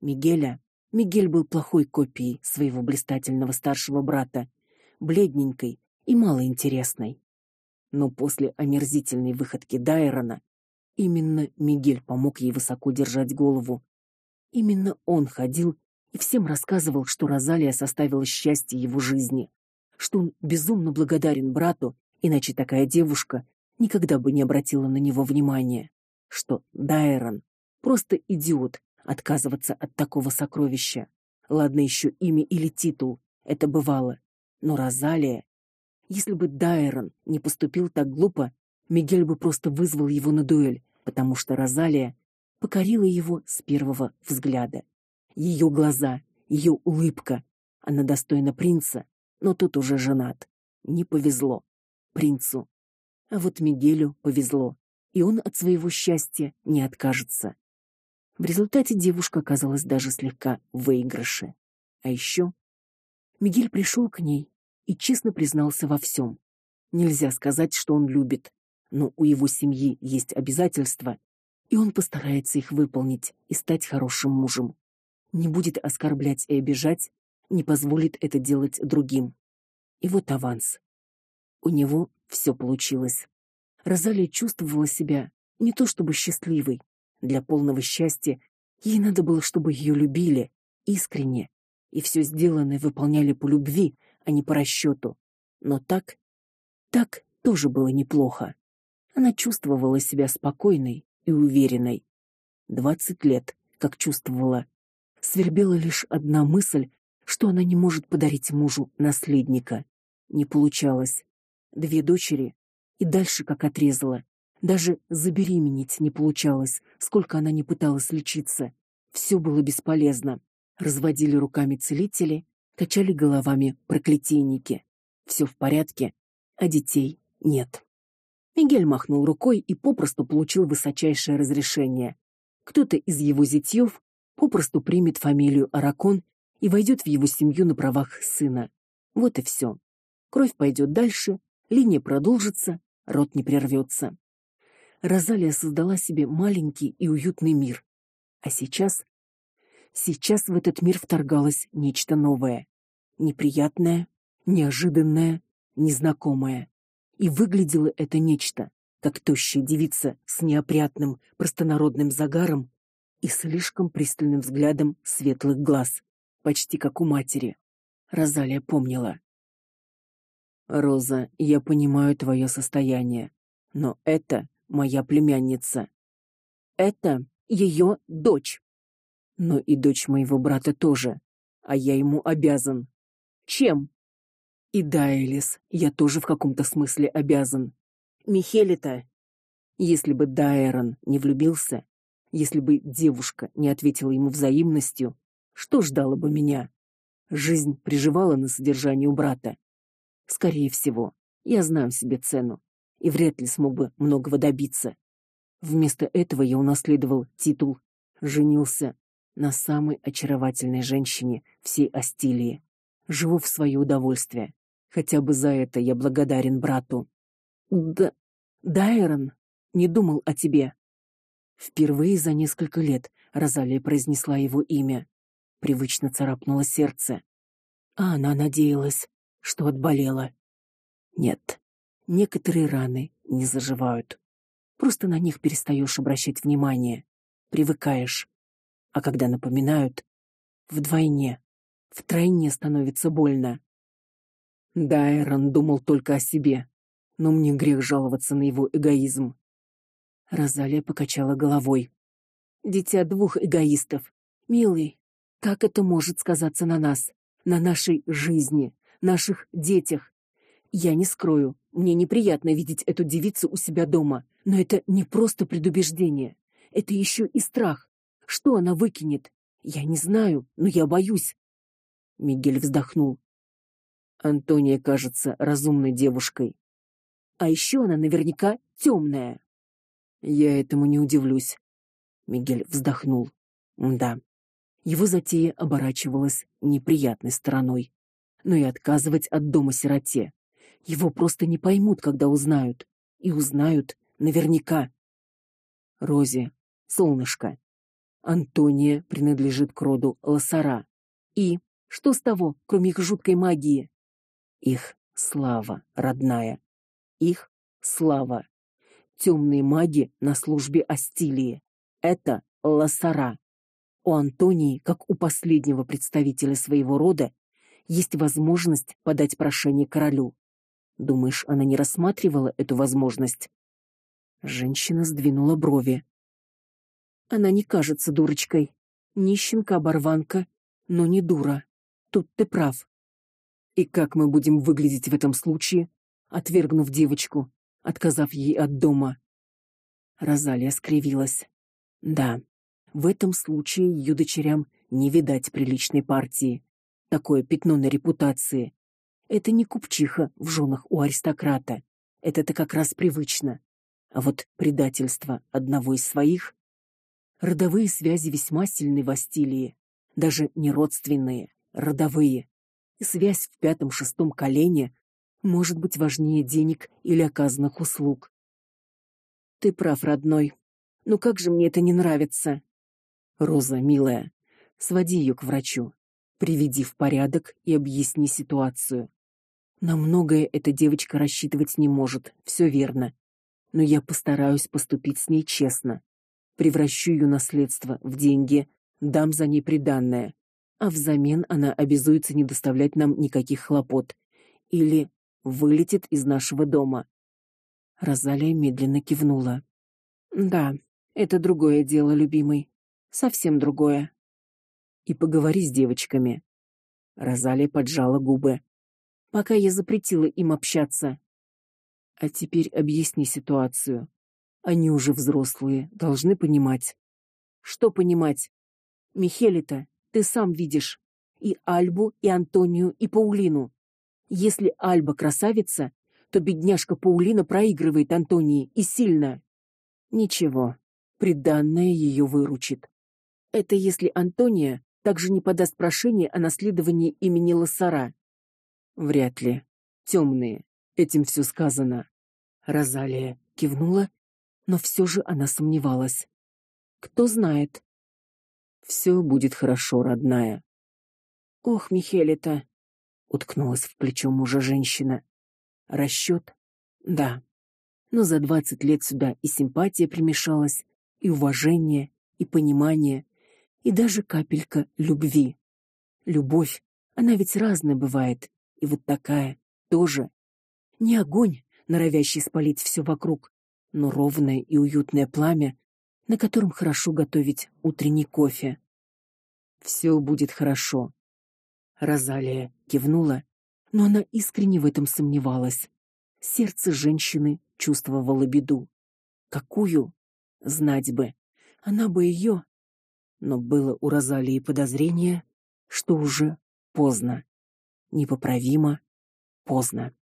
Мигеля, Мигель был плохой копией своего блистательного старшего брата, бледненькой и малоинтересной. Но после омерзительной выходки Дайрона именно Мигель помог ей высоко держать голову. Именно он ходил и всем рассказывал, что Розалия составила счастье его жизни, что он безумно благодарен брату, иначе такая девушка никогда бы не обратила на него внимания, что Дайрон просто идиот отказываться от такого сокровища. Ладно еще имя или титул, это бывало, но Розалия, если бы Дайрон не поступил так глупо, Мигель бы просто вызвал его на дуэль, потому что Розалия покорила его с первого взгляда ее глаза, ее улыбка. Она достойна принца, но тот уже женат. Не повезло принцу. А вот Мигелю повезло, и он от своего счастья не откажется. В результате девушка оказалась даже слегка в выигрыше. А еще Мигель пришел к ней и честно признался во всем. Нельзя сказать, что он любит, но у его семьи есть обязательства, и он постарается их выполнить и стать хорошим мужем не будет оскорблять и обижать, не позволит это делать другим. И вот аванс. У него все получилось. Розалия чувствовала себя не то чтобы счастливой. Для полного счастья ей надо было, чтобы ее любили искренне, и все сделанное выполняли по любви, а не по расчету. Но так, так тоже было неплохо. Она чувствовала себя спокойной и уверенной. Двадцать лет, как чувствовала. Свербела лишь одна мысль, что она не может подарить мужу наследника. Не получалось. Две дочери, и дальше как отрезала. Даже забеременеть не получалось, сколько она не пыталась лечиться. Все было бесполезно. Разводили руками целители, качали головами проклятийники. Все в порядке, а детей нет. Мигель махнул рукой и попросту получил высочайшее разрешение. Кто-то из его зятьев попросту примет фамилию Аракон и войдет в его семью на правах сына. Вот и все. Кровь пойдет дальше, линия продолжится, род не прервется. Розалия создала себе маленький и уютный мир. А сейчас сейчас в этот мир вторгалось нечто новое, неприятное, неожиданное, незнакомое. И выглядело это нечто, как тощая девица с неопрятным, простонародным загаром и слишком пристальным взглядом светлых глаз, почти как у матери. Розалия помнила. Роза, я понимаю твое состояние, но это моя племянница. Это ее дочь. Но и дочь моего брата тоже, а я ему обязан. Чем? И Дайлис, я тоже в каком-то смысле обязан. Михелита. Если бы Дайрон не влюбился, если бы девушка не ответила ему взаимностью, что ждало бы меня? Жизнь приживала на содержании у брата. Скорее всего, я знаю себе цену и вряд ли смог бы многого добиться. Вместо этого я унаследовал титул, женился на самой очаровательной женщине всей Астилии. Живу в свое удовольствие. Хотя бы за это я благодарен брату. Да, Дайрон не думал о тебе. Впервые за несколько лет Розалия произнесла его имя. Привычно царапнуло сердце. А она надеялась, что отболела. Нет. Некоторые раны не заживают. Просто на них перестаешь обращать внимание, привыкаешь. А когда напоминают, вдвойне, втройне становится больно. Дайрон думал только о себе, но мне грех жаловаться на его эгоизм. Розалия покачала головой. Дитя двух эгоистов. Милый, как это может сказаться на нас, на нашей жизни, наших детях? Я не скрою, мне неприятно видеть эту девицу у себя дома, но это не просто предубеждение, это еще и страх. Что она выкинет? Я не знаю, но я боюсь. Мигель вздохнул. Антония кажется разумной девушкой. А еще она наверняка темная. Я этому не удивлюсь. Мигель вздохнул. Да. Его затея оборачивалась неприятной стороной. Но и отказывать от дома сироте. Его просто не поймут, когда узнают. И узнают наверняка. Рози, солнышко. Антония принадлежит к роду Лосара. И что с того, кроме их жуткой магии? Их слава, родная. Их слава. Темные маги на службе Астилии. Это Лосара. У Антонии, как у последнего представителя своего рода, есть возможность подать прошение королю. Думаешь, она не рассматривала эту возможность? Женщина сдвинула брови. Она не кажется дурочкой. Нищенка-оборванка, но не дура. Тут ты прав. И как мы будем выглядеть в этом случае, отвергнув девочку, отказав ей от дома? Розалия скривилась. Да. В этом случае ее дочерям не видать приличной партии. Такое пятно на репутации. Это не купчиха в женах у аристократа. Это-то как раз привычно. А вот предательство одного из своих родовые связи весьма сильны в Астилии, даже не родственные, родовые связь в пятом-шестом колене может быть важнее денег или оказанных услуг. Ты прав, родной. Но как же мне это не нравится. Роза, милая, своди ее к врачу, приведи в порядок и объясни ситуацию. На многое эта девочка рассчитывать не может, все верно. Но я постараюсь поступить с ней честно. Превращу ее наследство в деньги, дам за ней приданое, а взамен она обязуется не доставлять нам никаких хлопот или вылетит из нашего дома. Розалия медленно кивнула. Да, это другое дело, любимый. Совсем другое. И поговори с девочками. Розалия поджала губы. Пока я запретила им общаться. А теперь объясни ситуацию. Они уже взрослые, должны понимать. Что понимать? Михелита, ты сам видишь и Альбу, и Антонию, и Паулину. Если Альба красавица, то бедняжка Паулина проигрывает Антонии и сильно. Ничего, приданное ее выручит. Это если Антония также не подаст прошение о наследовании имени Лосара. Вряд ли. Темные. Этим все сказано. Розалия кивнула, но все же она сомневалась. Кто знает? Все будет хорошо, родная. Ох, Михелита, уткнулась в плечо мужа женщина. Расчет? Да. Но за двадцать лет сюда и симпатия примешалась, и уважение, и понимание, и даже капелька любви. Любовь, она ведь разная бывает, и вот такая тоже. Не огонь, норовящий спалить все вокруг, но ровное и уютное пламя, на котором хорошо готовить утренний кофе. Все будет хорошо. Розалия кивнула, но она искренне в этом сомневалась. Сердце женщины чувствовало беду. Какую? Знать бы. Она бы ее. Но было у Розалии подозрение, что уже поздно. Непоправимо поздно.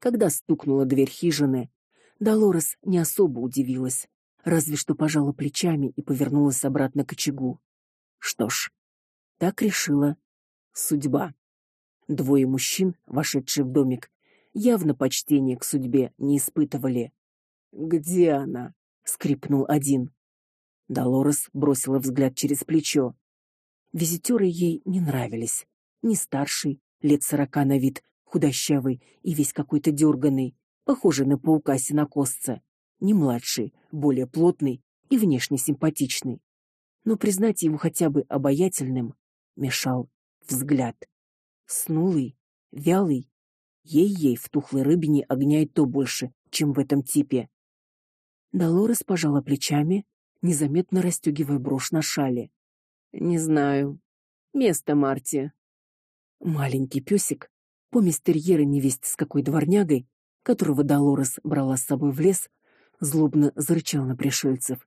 Когда стукнула дверь хижины, Долорес не особо удивилась, разве что пожала плечами и повернулась обратно к очагу. Что ж, так решила судьба. Двое мужчин, вошедшие в домик, явно почтения к судьбе не испытывали. Где она? скрипнул один. Долорес бросила взгляд через плечо. Визитеры ей не нравились. Не старший, лет сорока на вид, худощавый и весь какой-то дерганый, похожий на паука-синокосца, не младший, более плотный и внешне симпатичный. Но признать его хотя бы обаятельным мешал взгляд. Снулый, вялый, ей-ей в тухлой рыбине огня и то больше, чем в этом типе. Долорес пожала плечами, незаметно расстегивая брошь на шале. Не знаю. Место Марти. Маленький песик, помесь терьера невесть с какой дворнягой, которого Долорес брала с собой в лес, злобно зарычал на пришельцев.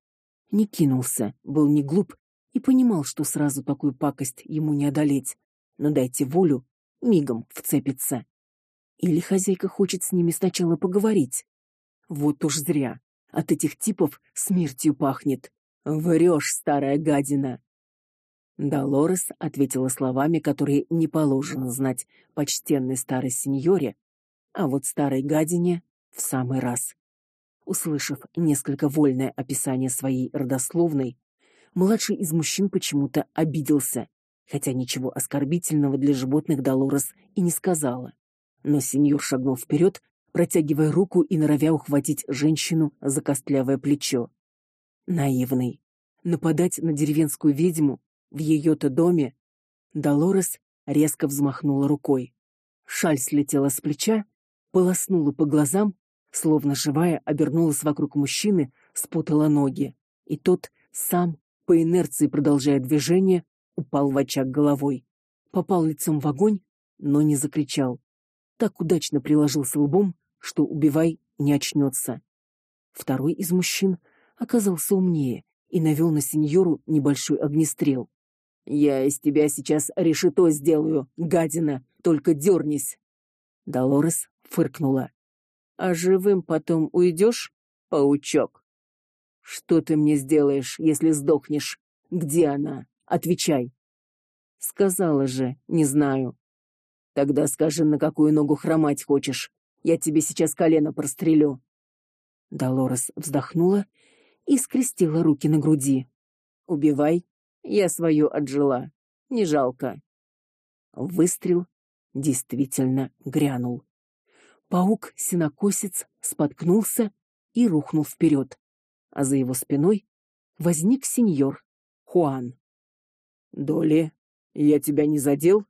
Не кинулся, был не глуп и понимал, что сразу такую пакость ему не одолеть. Но дайте волю, мигом вцепится. Или хозяйка хочет с ними сначала поговорить. Вот уж зря. От этих типов смертью пахнет. Врешь, старая гадина. Долорес ответила словами, которые не положено знать почтенной старой сеньоре, а вот старой гадине в самый раз. Услышав несколько вольное описание своей родословной, младший из мужчин почему-то обиделся, хотя ничего оскорбительного для животных Долорес и не сказала. Но сеньор шагнул вперед, протягивая руку и норовя ухватить женщину за костлявое плечо. Наивный. Нападать на деревенскую ведьму в ее-то доме. Долорес резко взмахнула рукой. Шаль слетела с плеча, полоснула по глазам, словно живая, обернулась вокруг мужчины, спутала ноги, и тот сам по инерции продолжая движение, упал в очаг головой. Попал лицом в огонь, но не закричал. Так удачно приложился лбом, что убивай не очнется. Второй из мужчин оказался умнее и навел на сеньору небольшой огнестрел. Я из тебя сейчас решето сделаю, гадина, только дернись. Долорес фыркнула. А живым потом уйдешь, паучок? Что ты мне сделаешь, если сдохнешь? Где она? Отвечай. Сказала же, не знаю. Тогда скажи, на какую ногу хромать хочешь. Я тебе сейчас колено прострелю. Долорес вздохнула и скрестила руки на груди. Убивай, я свою отжила. Не жалко. Выстрел, действительно грянул. Паук-синокосец споткнулся и рухнул вперед, а за его спиной возник сеньор Хуан. Доли, я тебя не задел?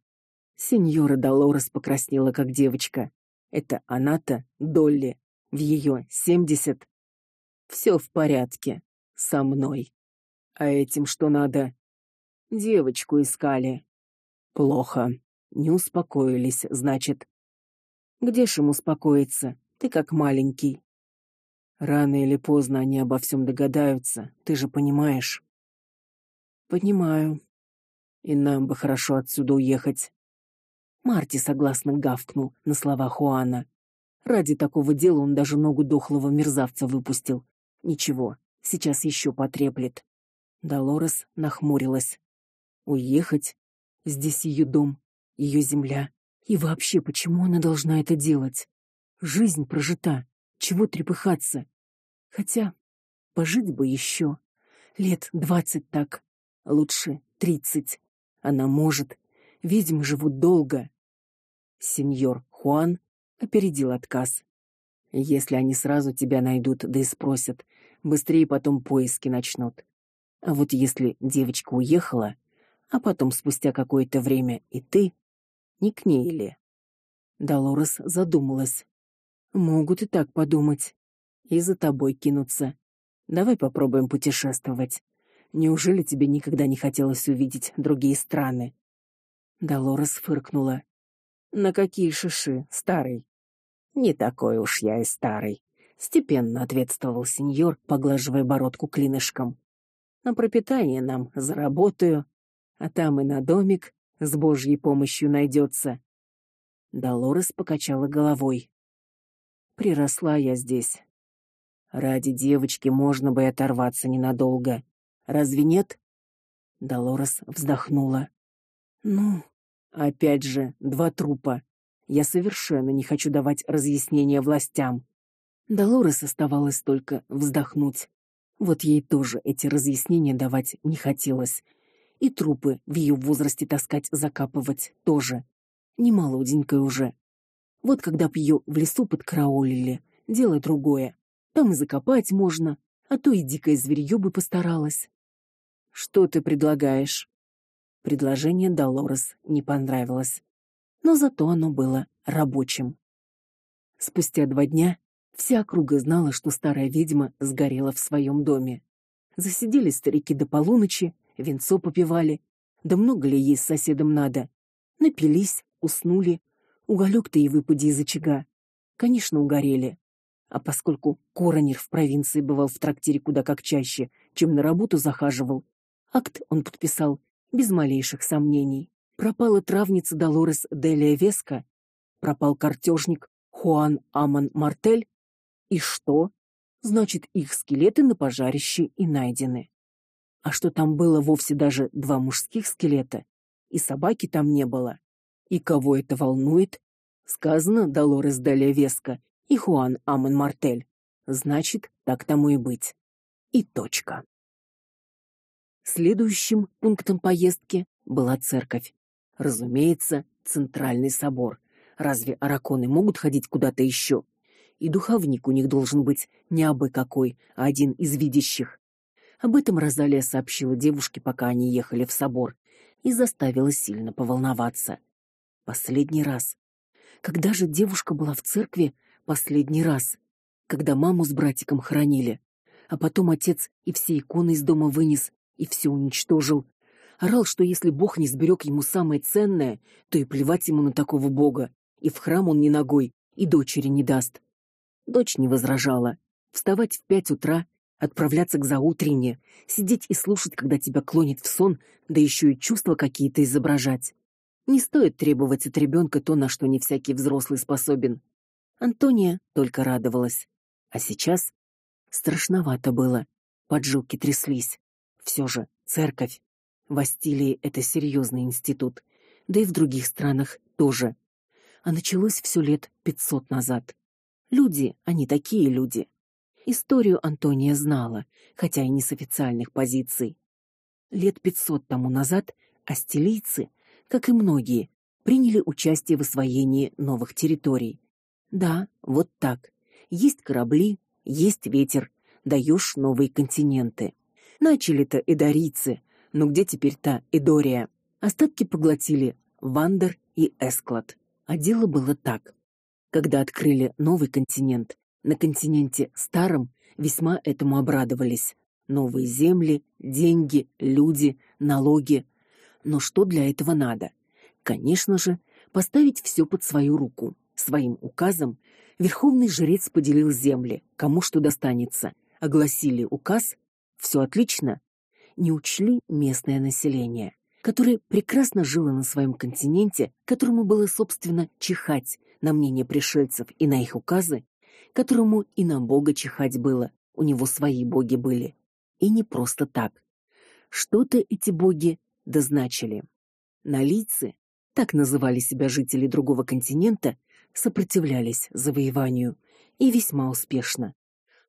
Сеньора Долорес покраснела как девочка. Это она-то, Долли, в ее семьдесят. Все в порядке со мной. А этим что надо? Девочку искали. Плохо. Не успокоились, значит. Где ж им успокоиться? Ты как маленький. Рано или поздно они обо всем догадаются, ты же понимаешь. Понимаю. И нам бы хорошо отсюда уехать. Марти согласно гавкнул на слова Хуана. Ради такого дела он даже ногу дохлого мерзавца выпустил. Ничего, сейчас еще потреплет. Долорес нахмурилась. Уехать? Здесь ее дом, ее земля. И вообще, почему она должна это делать? Жизнь прожита, чего трепыхаться? Хотя пожить бы еще лет двадцать так, лучше тридцать. Она может. Ведьмы живут долго. Сеньор Хуан опередил отказ. Если они сразу тебя найдут, да и спросят, быстрее потом поиски начнут. А вот если девочка уехала, а потом спустя какое-то время и ты, не к ней ли? Долорес задумалась. Могут и так подумать. И за тобой кинуться. Давай попробуем путешествовать. Неужели тебе никогда не хотелось увидеть другие страны? Долорес фыркнула. На какие шиши, старый? Не такой уж я и старый, степенно ответствовал сеньор, поглаживая бородку клинышком. На пропитание нам заработаю, а там и на домик с Божьей помощью найдется. Долорес покачала головой. Приросла я здесь. Ради девочки можно бы и оторваться ненадолго. Разве нет? Долорес вздохнула. Ну, опять же, два трупа. Я совершенно не хочу давать разъяснения властям. Долорес оставалось только вздохнуть. Вот ей тоже эти разъяснения давать не хотелось. И трупы в ее возрасте таскать, закапывать тоже. Не молоденькая уже. Вот когда б ее в лесу подкараулили, дело другое. Там и закопать можно, а то и дикое зверье бы постаралась. Что ты предлагаешь? Предложение Долорес не понравилось, но зато оно было рабочим. Спустя два дня вся округа знала, что старая ведьма сгорела в своем доме. Засидели старики до полуночи, винцо попивали. Да много ли ей с соседом надо? Напились, уснули. Уголек-то и выпади из очага. Конечно, угорели. А поскольку коронер в провинции бывал в трактире куда как чаще, чем на работу захаживал, Акт он подписал без малейших сомнений. Пропала травница Долорес Делия Веска, пропал картежник Хуан Аман Мартель. И что? Значит, их скелеты на пожарище и найдены. А что там было вовсе даже два мужских скелета, и собаки там не было. И кого это волнует? Сказано Долорес Делия Веска и Хуан Аман Мартель. Значит, так тому и быть. И точка. Следующим пунктом поездки была церковь. Разумеется, центральный собор. Разве араконы могут ходить куда-то еще? И духовник у них должен быть не абы какой, а один из видящих. Об этом Розалия сообщила девушке, пока они ехали в собор, и заставила сильно поволноваться. Последний раз. Когда же девушка была в церкви последний раз? Когда маму с братиком хоронили, а потом отец и все иконы из дома вынес и все уничтожил. Орал, что если Бог не сберег ему самое ценное, то и плевать ему на такого бога, и в храм он ни ногой, и дочери не даст. Дочь не возражала. Вставать в пять утра, отправляться к заутрене, сидеть и слушать, когда тебя клонит в сон, да еще и чувства какие-то изображать. Не стоит требовать от ребенка то, на что не всякий взрослый способен. Антония только радовалась. А сейчас страшновато было. Поджилки тряслись. Все же церковь в Астилии это серьезный институт, да и в других странах тоже. А началось все лет пятьсот назад. Люди, они такие люди. Историю Антония знала, хотя и не с официальных позиций. Лет пятьсот тому назад астилийцы, как и многие, приняли участие в освоении новых территорий. Да, вот так. Есть корабли, есть ветер, даешь новые континенты. Начали-то эдорийцы, но где теперь та Эдория? Остатки поглотили Вандер и Эсклад. А дело было так: когда открыли новый континент, на континенте старом весьма этому обрадовались. Новые земли, деньги, люди, налоги. Но что для этого надо? Конечно же, поставить все под свою руку. Своим указом верховный жрец поделил земли, кому что достанется. Огласили указ, все отлично. Не учли местное население, которое прекрасно жило на своем континенте, которому было собственно чихать на мнение пришельцев и на их указы, которому и на бога чихать было. У него свои боги были. И не просто так. Что-то эти боги дозначили. Налийцы, так называли себя жители другого континента, сопротивлялись завоеванию и весьма успешно.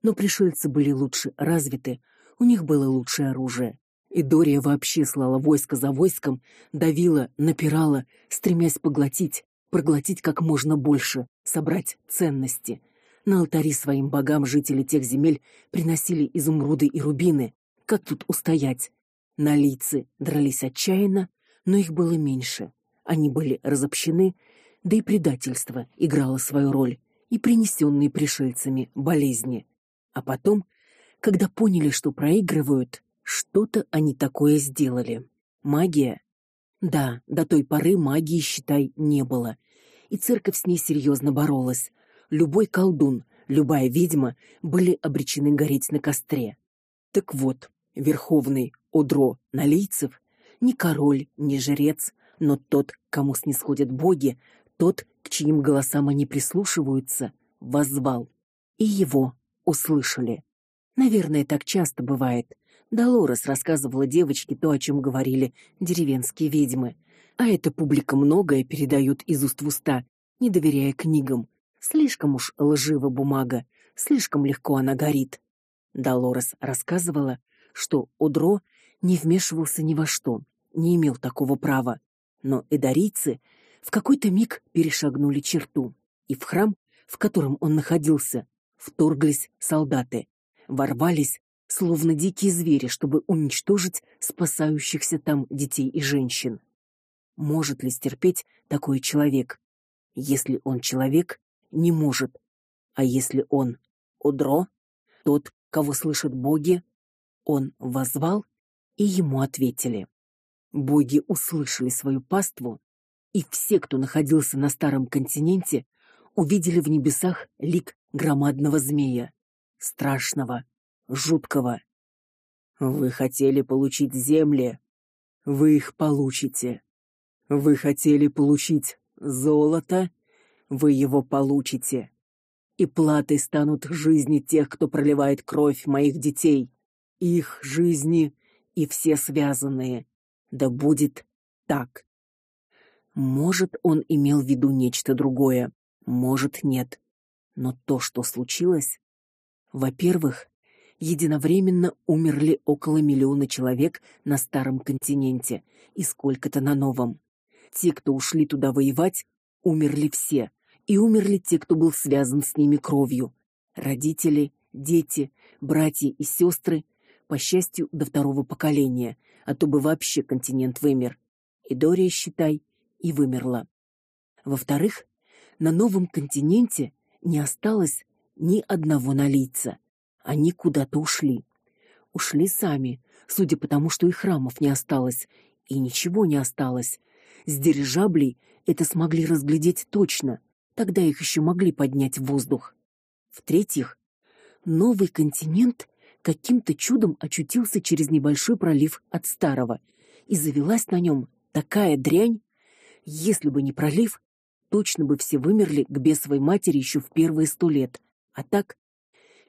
Но пришельцы были лучше развиты, у них было лучшее оружие. И Дория вообще слала войско за войском, давила, напирала, стремясь поглотить, проглотить как можно больше, собрать ценности. На алтари своим богам жители тех земель приносили изумруды и рубины. Как тут устоять? Налийцы дрались отчаянно, но их было меньше. Они были разобщены, да и предательство играло свою роль, и принесенные пришельцами болезни. А потом, когда поняли, что проигрывают, что-то они такое сделали. Магия. Да, до той поры магии, считай, не было. И церковь с ней серьезно боролась. Любой колдун, любая ведьма были обречены гореть на костре. Так вот, верховный Одро Налийцев не король, не жрец, но тот, кому снисходят боги, тот, к чьим голосам они прислушиваются, воззвал, и его услышали. Наверное, так часто бывает. Долорес рассказывала девочке то, о чем говорили деревенские ведьмы. А эта публика многое передает из уст в уста, не доверяя книгам. Слишком уж лжива бумага, слишком легко она горит. Долорес рассказывала, что Одро не вмешивался ни во что, не имел такого права. Но эдарийцы в какой-то миг перешагнули черту, и в храм, в котором он находился, вторглись солдаты, ворвались, словно дикие звери, чтобы уничтожить спасающихся там детей и женщин. Может ли стерпеть такой человек? Если он человек, не может. А если он Одро, тот, кого слышат боги, он возвал, и ему ответили. Боги услышали свою паству, и все, кто находился на старом континенте, увидели в небесах лик громадного змея, страшного, жуткого. Вы хотели получить земли, вы их получите. Вы хотели получить золото, вы его получите. И платой станут жизни тех, кто проливает кровь моих детей, их жизни и все связанные. Да будет так. Может, он имел в виду нечто другое, может, нет. Но то, что случилось, во-первых, единовременно умерли около миллиона человек на старом континенте и сколько-то на новом. Те, кто ушли туда воевать, умерли все, и умерли те, кто был связан с ними кровью: родители, дети, братья и сестры, по счастью, до второго поколения, а то бы вообще континент вымер. И Дория, считай, и вымерла. Во-вторых, на новом континенте не осталось ни одного налийца. Они куда-то ушли. Ушли сами, судя по тому, что и храмов не осталось, и ничего не осталось. С дирижаблей это смогли разглядеть точно. Тогда их еще могли поднять в воздух. В-третьих, новый континент каким-то чудом очутился через небольшой пролив от старого, и завелась на нем такая дрянь, если бы не пролив, точно бы все вымерли к бесовой матери еще в первые сто лет. А так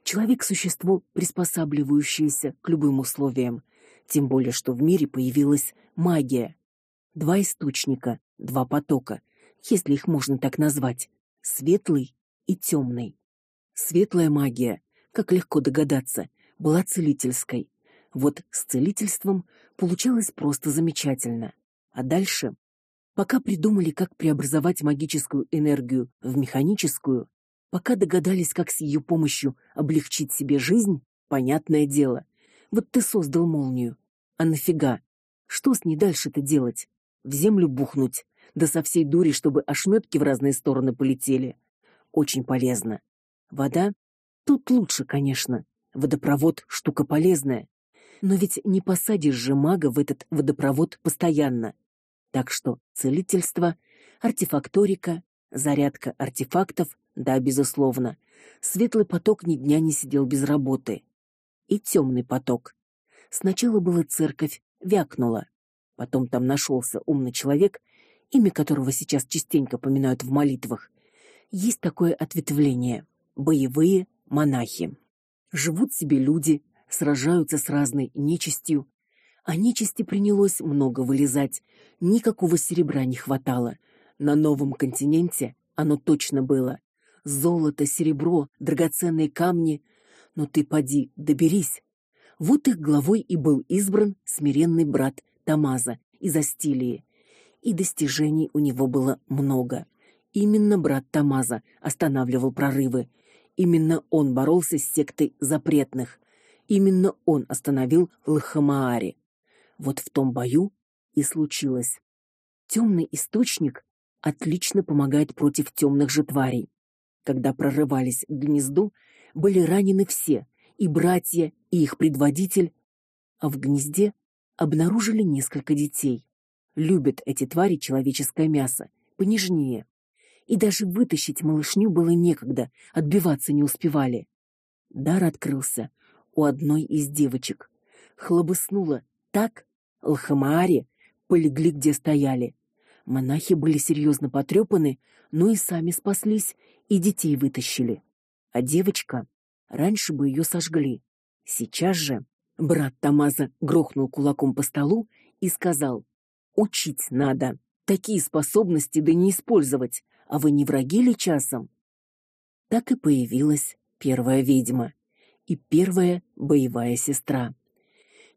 человек существо приспосабливающееся к любым условиям, тем более что в мире появилась магия. Два источника, два потока, если их можно так назвать: светлый и темный. Светлая магия, как легко догадаться, была целительской. Вот с целительством получалось просто замечательно. А дальше Пока придумали, как преобразовать магическую энергию в механическую, пока догадались, как с ее помощью облегчить себе жизнь, понятное дело. Вот ты создал молнию. А нафига? Что с ней дальше-то делать? В землю бухнуть, да со всей дури, чтобы ошметки в разные стороны полетели. Очень полезно. Вода тут лучше, конечно. Водопровод штука полезная. Но ведь не посадишь же мага в этот водопровод постоянно. Так что целительство, артефакторика, зарядка артефактов, да, безусловно. Светлый поток ни дня не сидел без работы. И темный поток. Сначала была церковь, вякнула. Потом там нашелся умный человек, имя которого сейчас частенько поминают в молитвах. Есть такое ответвление боевые монахи. Живут себе люди, сражаются с разной нечистью. А нечисти принялось много вылезать, никакого серебра не хватало. На новом континенте оно точно было. Золото, серебро, драгоценные камни. Но ты поди, доберись. Вот их главой и был избран смиренный брат Тамаза из Астилии. И достижений у него было много. Именно брат Тамаза останавливал прорывы. Именно он боролся с сектой запретных. Именно он остановил Лхамаари. Вот в том бою и случилось. Темный источник отлично помогает против темных же тварей. Когда прорывались к гнезду, были ранены все, и братья, и их предводитель, а в гнезде обнаружили несколько детей. Любят эти твари человеческое мясо, понежнее. И даже вытащить малышню было некогда, отбиваться не успевали. Дар открылся у одной из девочек. Хлобыснуло так, лхамаари полегли где стояли. Монахи были серьезно потрепаны, но и сами спаслись, и детей вытащили. А девочка, раньше бы ее сожгли. Сейчас же брат Тамаза грохнул кулаком по столу и сказал: "Учить надо. Такие способности да не использовать. А вы не враги ли часом?" Так и появилась первая ведьма и первая боевая сестра.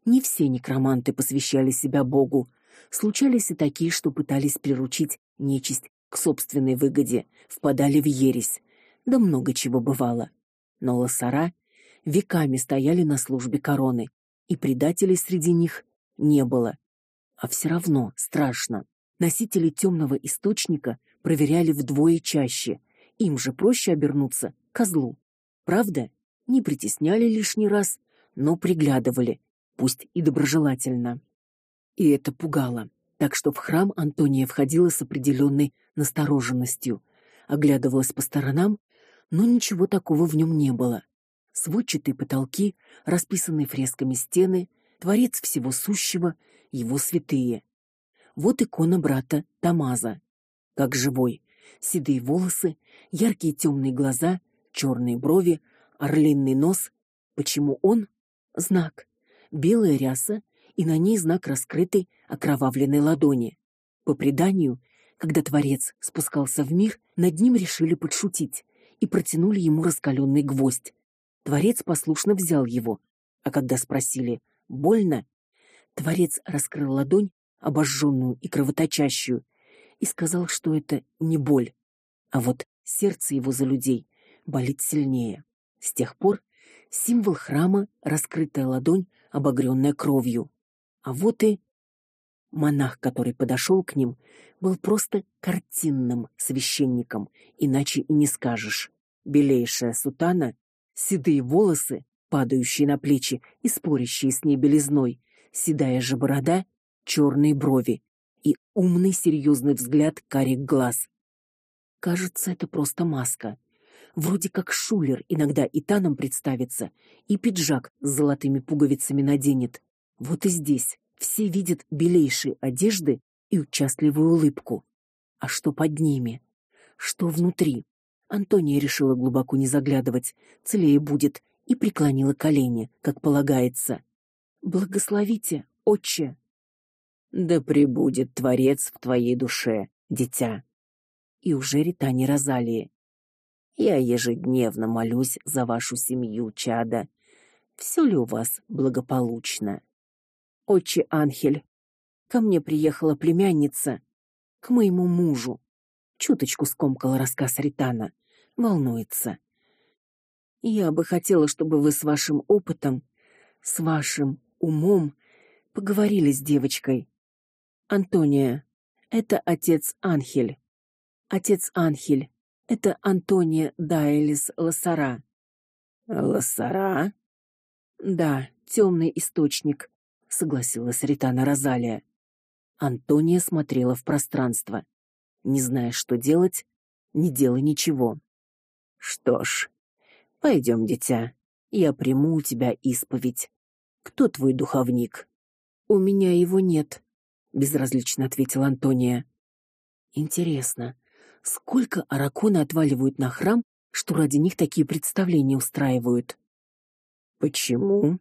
Не все некроманты посвящали себя Богу. Случались и такие, что пытались приручить нечисть к собственной выгоде, впадали в ересь. Да много чего бывало. Но лосара веками стояли на службе короны, и предателей среди них не было. А все равно страшно. Носители темного источника проверяли вдвое чаще. Им же проще обернуться козлу. Правда? не притесняли лишний раз, но приглядывали, пусть и доброжелательно. И это пугало. Так что в храм Антония входила с определенной настороженностью, оглядывалась по сторонам, но ничего такого в нем не было. Сводчатые потолки, расписанные фресками стены, творец всего сущего, его святые. Вот икона брата Тамаза, как живой, седые волосы, яркие темные глаза, черные брови, орлиный нос. Почему он? Знак. Белая ряса и на ней знак раскрытой окровавленной ладони. По преданию, когда творец спускался в мир, над ним решили подшутить и протянули ему раскаленный гвоздь. Творец послушно взял его, а когда спросили: "Больно?" Творец раскрыл ладонь, обожженную и кровоточащую, и сказал, что это не боль, а вот сердце его за людей болит сильнее. С тех пор символ храма раскрытая ладонь, обогренная кровью. А вот и монах, который подошел к ним, был просто картинным священником, иначе и не скажешь. Белейшая сутана, седые волосы, падающие на плечи и спорящие с ней белизной, седая же борода, черные брови и умный серьезный взгляд карих глаз. Кажется, это просто маска. Вроде как Шулер иногда и таном представится, и пиджак с золотыми пуговицами наденет. Вот и здесь все видят белейшие одежды и участливую улыбку. А что под ними? Что внутри? Антония решила глубоко не заглядывать, целее будет, и преклонила колени, как полагается. Благословите, отче. Да пребудет Творец в твоей душе, дитя. И уже Ритане Розалии. Я ежедневно молюсь за вашу семью, чада. Все ли у вас благополучно? Отче Анхель, ко мне приехала племянница. к моему мужу. Чуточку скомкала рассказ Ритана. Волнуется. Я бы хотела, чтобы вы с вашим опытом, с вашим умом поговорили с девочкой. Антония, это отец Анхель. Отец Анхель, это Антония Дайлис Лосара. Лосара? Да, темный источник, согласилась Ритана Розалия. Антония смотрела в пространство. Не зная, что делать, не делай ничего. Что ж, пойдем, дитя. Я приму у тебя исповедь. Кто твой духовник? У меня его нет, безразлично ответила Антония. Интересно, сколько араконы отваливают на храм, что ради них такие представления устраивают? Почему?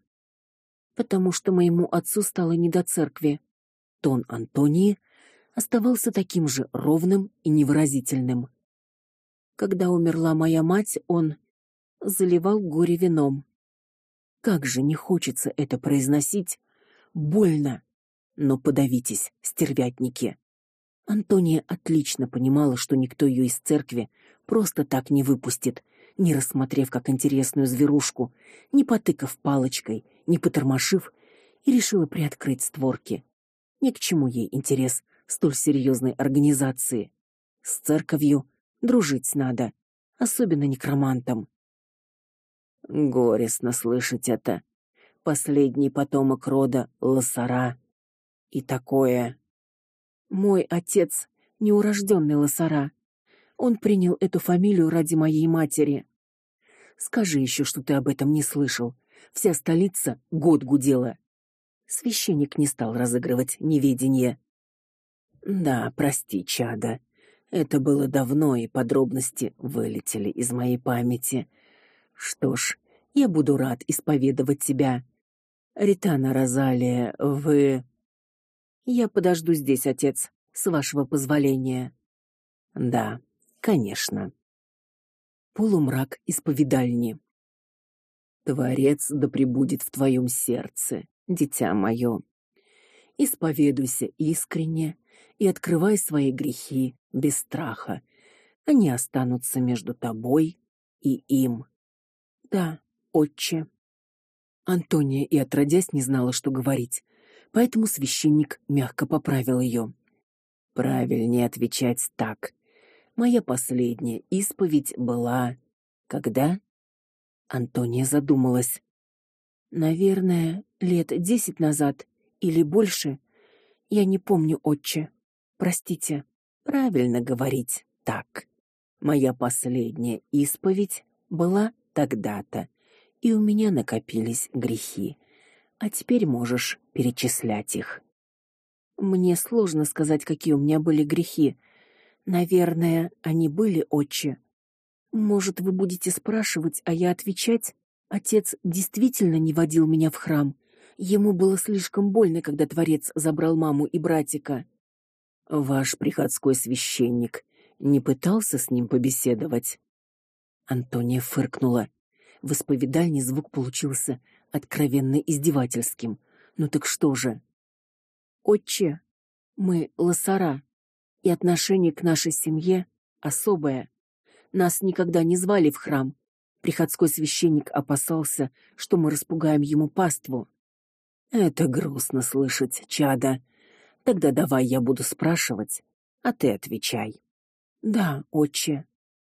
Потому что моему отцу стало не до церкви. Тон Антонии оставался таким же ровным и невыразительным. Когда умерла моя мать, он заливал горе вином. Как же не хочется это произносить, больно. Но подавитесь, стервятники. Антония отлично понимала, что никто ее из церкви просто так не выпустит, не рассмотрев как интересную зверушку, не потыкав палочкой, не потормошив, и решила приоткрыть створки. Ни к чему ей интерес столь серьезной организации. С церковью дружить надо, особенно некромантам. Горестно слышать это. Последний потомок рода Лосара. И такое. Мой отец неурожденный Лосара. Он принял эту фамилию ради моей матери. Скажи еще, что ты об этом не слышал. Вся столица год гудела. Священник не стал разыгрывать неведение. Да, прости, чада. Это было давно, и подробности вылетели из моей памяти. Что ж, я буду рад исповедовать тебя. Ритана Розалия, вы Я подожду здесь, отец, с вашего позволения. Да, конечно. Полумрак исповедальни. Творец да пребудет в твоем сердце, дитя мое. Исповедуйся искренне и открывай свои грехи без страха. Они останутся между тобой и им. Да, отче. Антония и отродясь не знала, что говорить, поэтому священник мягко поправил ее. Правильнее отвечать так. Моя последняя исповедь была когда? Антония задумалась. Наверное, лет десять назад или больше. Я не помню, отче. Простите. Правильно говорить так. Моя последняя исповедь была тогда-то, и у меня накопились грехи. А теперь можешь перечислять их. Мне сложно сказать, какие у меня были грехи. Наверное, они были, отче. Может, вы будете спрашивать, а я отвечать? Отец действительно не водил меня в храм. Ему было слишком больно, когда творец забрал маму и братика. Ваш приходской священник не пытался с ним побеседовать? Антония фыркнула. В исповедальне звук получился откровенно издевательским. Ну так что же? Отче, мы лосара, и отношение к нашей семье особое. Нас никогда не звали в храм. Приходской священник опасался, что мы распугаем ему паству. Это грустно слышать, чада. Тогда давай я буду спрашивать, а ты отвечай. Да, отче.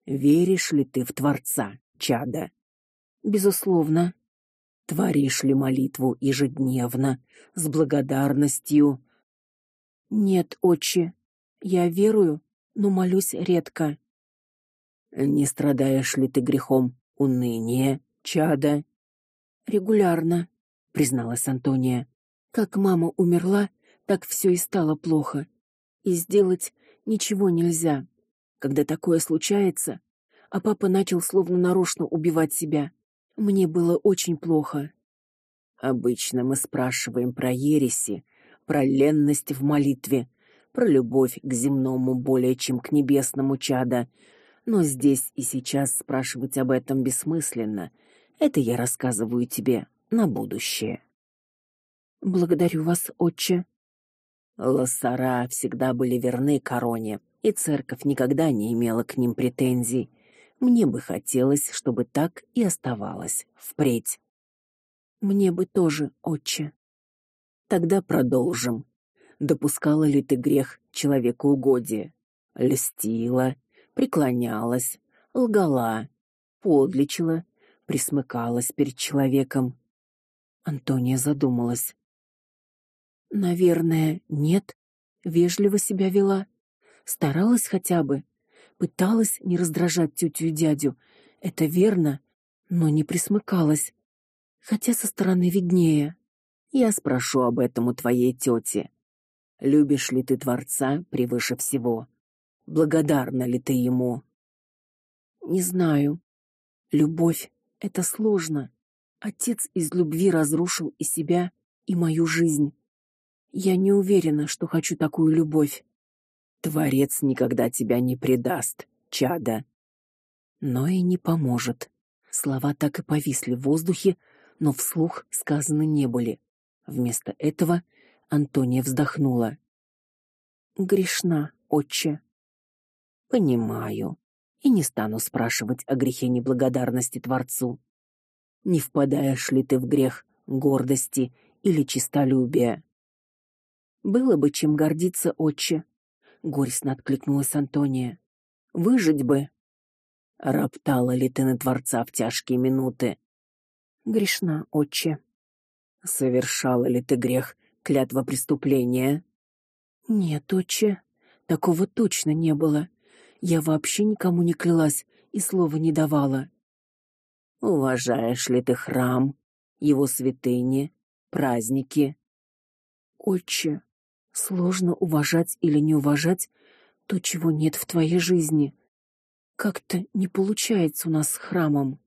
Веришь ли ты в Творца, чада? Безусловно. Творишь ли молитву ежедневно с благодарностью? Нет, отче. Я верую, но молюсь редко. Не страдаешь ли ты грехом уныния, чада? Регулярно, призналась Антония. Как мама умерла, так все и стало плохо. И сделать ничего нельзя. Когда такое случается, а папа начал словно нарочно убивать себя. Мне было очень плохо. Обычно мы спрашиваем про ереси, про ленность в молитве, про любовь к земному более чем к небесному чада, но здесь и сейчас спрашивать об этом бессмысленно. Это я рассказываю тебе на будущее. Благодарю вас, отче. Лассара всегда были верны короне, и церковь никогда не имела к ним претензий. Мне бы хотелось, чтобы так и оставалось впредь. Мне бы тоже, отче. Тогда продолжим. Допускала ли ты грех человеку угодие? Льстила, преклонялась, лгала, подлечила, присмыкалась перед человеком. Антония задумалась. Наверное, нет, вежливо себя вела, старалась хотя бы, пыталась не раздражать тетю и дядю. Это верно, но не присмыкалась. Хотя со стороны виднее. Я спрошу об этом у твоей тети. Любишь ли ты Творца превыше всего? Благодарна ли ты ему? Не знаю. Любовь это сложно. Отец из любви разрушил и себя, и мою жизнь. Я не уверена, что хочу такую любовь. Творец никогда тебя не предаст, чада. Но и не поможет. Слова так и повисли в воздухе, но вслух сказаны не были. Вместо этого Антония вздохнула. Грешна, отче. Понимаю. И не стану спрашивать о грехе неблагодарности Творцу. Не впадаешь ли ты в грех гордости или честолюбия? Было бы чем гордиться, отче, горестно откликнулась Антония. Выжить бы. Роптала ли ты на Творца в тяжкие минуты? Грешна, отче. Совершала ли ты грех клятва преступления? Нет, отче, такого точно не было. Я вообще никому не клялась и слова не давала. Уважаешь ли ты храм, его святыни, праздники? Отче, сложно уважать или не уважать то, чего нет в твоей жизни. Как-то не получается у нас с храмом.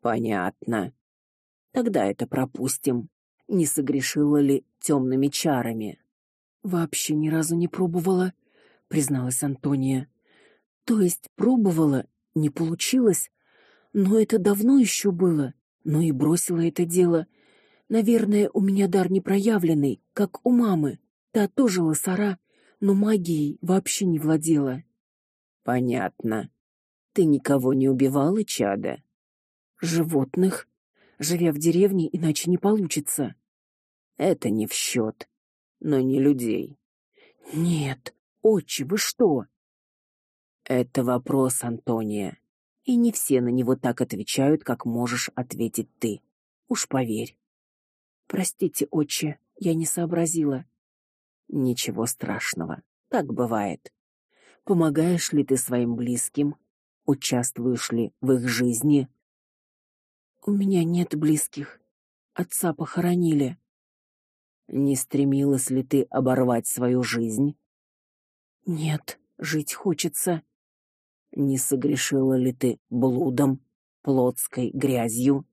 Понятно. Тогда это пропустим. Не согрешила ли темными чарами? Вообще ни разу не пробовала, призналась Антония. То есть пробовала, не получилось, но это давно еще было. Но и бросила это дело. Наверное, у меня дар не проявленный, как у мамы. Та тоже лосара, но магией вообще не владела. Понятно. Ты никого не убивала, чада? Животных. Живя в деревне, иначе не получится. Это не в счет. Но не людей. Нет, отче, вы что? Это вопрос, Антония. И не все на него так отвечают, как можешь ответить ты. Уж поверь. Простите, отче, я не сообразила. Ничего страшного. Так бывает. Помогаешь ли ты своим близким? Участвуешь ли в их жизни? У меня нет близких. Отца похоронили. Не стремилась ли ты оборвать свою жизнь? Нет, жить хочется. Не согрешила ли ты блудом, плотской грязью?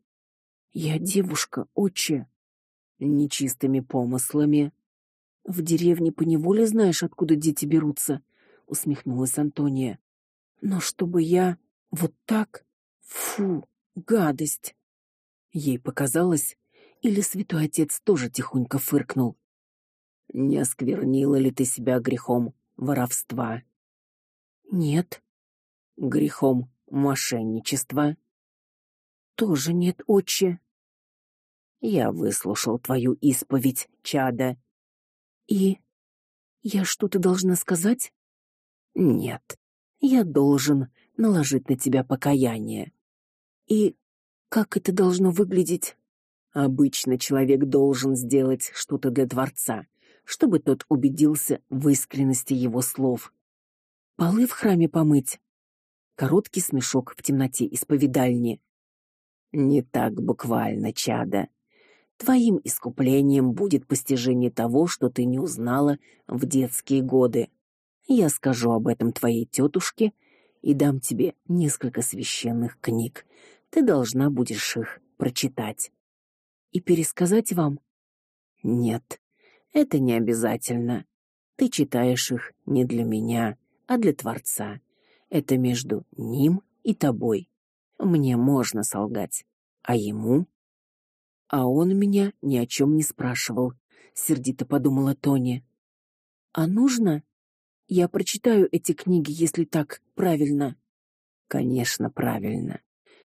Я девушка, отче. Нечистыми помыслами. В деревне по неволе знаешь, откуда дети берутся, усмехнулась Антония. Но чтобы я вот так, фу, гадость. Ей показалось, или святой отец тоже тихонько фыркнул. Не осквернила ли ты себя грехом воровства? Нет, грехом мошенничества? Тоже нет, отче. Я выслушал твою исповедь, чада. И я что-то должна сказать? Нет. Я должен наложить на тебя покаяние. И как это должно выглядеть? Обычно человек должен сделать что-то для Творца, чтобы тот убедился в искренности его слов. Полы в храме помыть, Короткий смешок в темноте исповедальни. Не так буквально, чада. Твоим искуплением будет постижение того, что ты не узнала в детские годы. Я скажу об этом твоей тетушке и дам тебе несколько священных книг. Ты должна будешь их прочитать и пересказать вам. Нет, это не обязательно. Ты читаешь их не для меня, а для Творца. Это между ним и тобой. Мне можно солгать, а ему? А он меня ни о чем не спрашивал, сердито подумала Тони. А нужно? Я прочитаю эти книги, если так правильно. Конечно, правильно.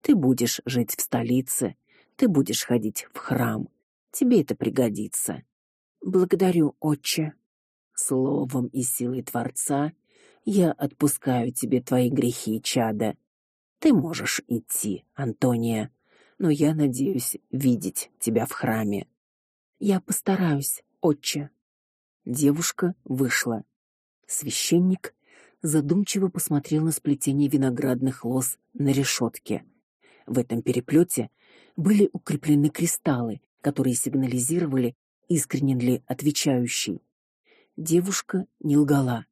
Ты будешь жить в столице, ты будешь ходить в храм. Тебе это пригодится. Благодарю, отче. Словом и силой Творца я отпускаю тебе твои грехи, чада. Ты можешь идти, Антония, но я надеюсь видеть тебя в храме. Я постараюсь, отче. Девушка вышла. Священник задумчиво посмотрел на сплетение виноградных лоз на решетке. В этом переплете были укреплены кристаллы, которые сигнализировали, искренен ли отвечающий. Девушка не лгала.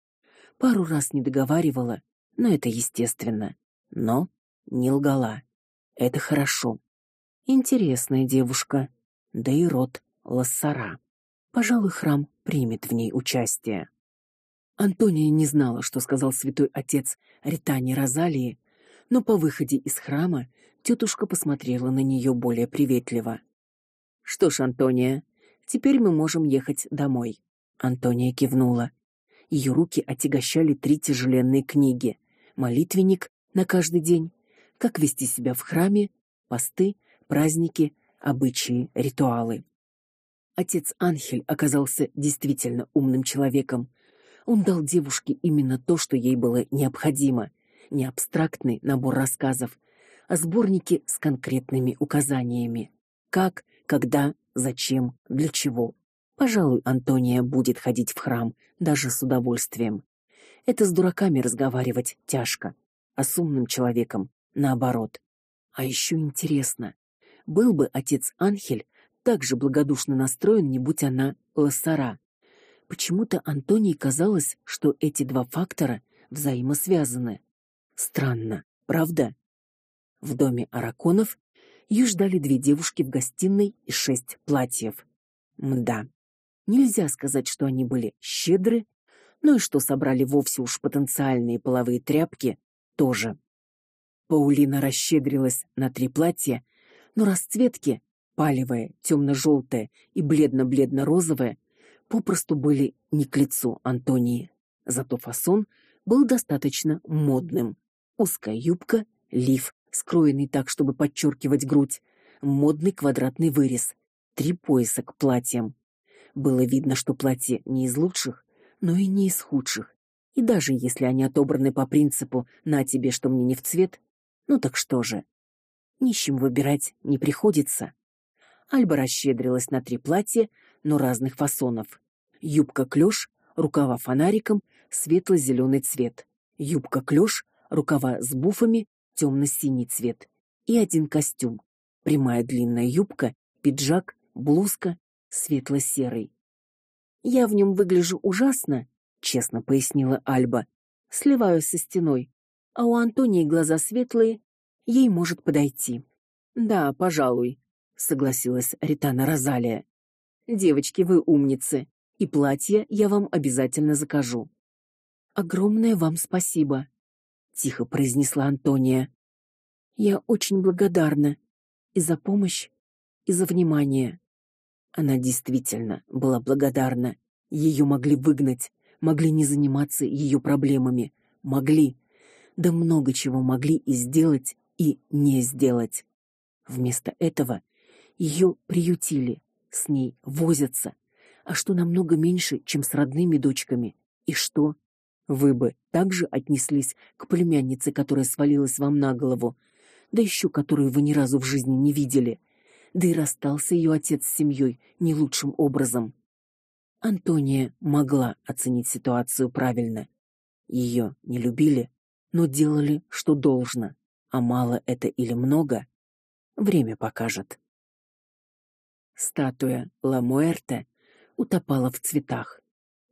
Пару раз не договаривала, но это естественно. Но не лгала. Это хорошо. Интересная девушка, да и род Лассара. Пожалуй, храм примет в ней участие. Антония не знала, что сказал святой отец Ритане Розалии, но по выходе из храма тетушка посмотрела на нее более приветливо. Что ж, Антония, теперь мы можем ехать домой. Антония кивнула. Ее руки отягощали три тяжеленные книги: молитвенник на каждый день, как вести себя в храме, посты, праздники, обычаи, ритуалы. Отец Анхель оказался действительно умным человеком. Он дал девушке именно то, что ей было необходимо: не абстрактный набор рассказов, а сборники с конкретными указаниями: как, когда, зачем, для чего. Пожалуй, Антония будет ходить в храм даже с удовольствием. Это с дураками разговаривать тяжко, а с умным человеком наоборот. А еще интересно, был бы отец Анхель также благодушно настроен, не будь она Лассара. Почему-то Антонии казалось, что эти два фактора взаимосвязаны. Странно, правда? В доме Араконов ее ждали две девушки в гостиной и шесть платьев. Мда. Нельзя сказать, что они были щедры, но и что собрали вовсе уж потенциальные половые тряпки тоже. Паулина расщедрилась на три платья, но расцветки палевое, темно желтое и бледно-бледно-розовое попросту были не к лицу Антонии. Зато фасон был достаточно модным. Узкая юбка, лиф, скроенный так, чтобы подчеркивать грудь, модный квадратный вырез, три пояса к платьям. Было видно, что платье не из лучших, но и не из худших. И даже если они отобраны по принципу «на тебе, что мне не в цвет», ну так что же? Нищим выбирать не приходится. Альба расщедрилась на три платья, но разных фасонов. Юбка клёш, рукава фонариком, светло зеленый цвет. Юбка клёш, рукава с буфами, темно синий цвет. И один костюм. Прямая длинная юбка, пиджак, блузка, светло-серый. Я в нем выгляжу ужасно, честно пояснила Альба. Сливаюсь со стеной, а у Антонии глаза светлые, ей может подойти. Да, пожалуй, согласилась Ритана Розалия. Девочки, вы умницы, и платье я вам обязательно закажу. Огромное вам спасибо, тихо произнесла Антония. Я очень благодарна и за помощь, и за внимание. Она действительно была благодарна. Ее могли выгнать, могли не заниматься ее проблемами, могли, да много чего могли и сделать, и не сделать. Вместо этого ее приютили, с ней возятся, а что намного меньше, чем с родными дочками. И что? Вы бы также отнеслись к племяннице, которая свалилась вам на голову, да еще которую вы ни разу в жизни не видели. Да и расстался ее отец с семьей не лучшим образом. Антония могла оценить ситуацию правильно. Ее не любили, но делали, что должно. А мало это или много, время покажет. Статуя Ла Муэрте утопала в цветах,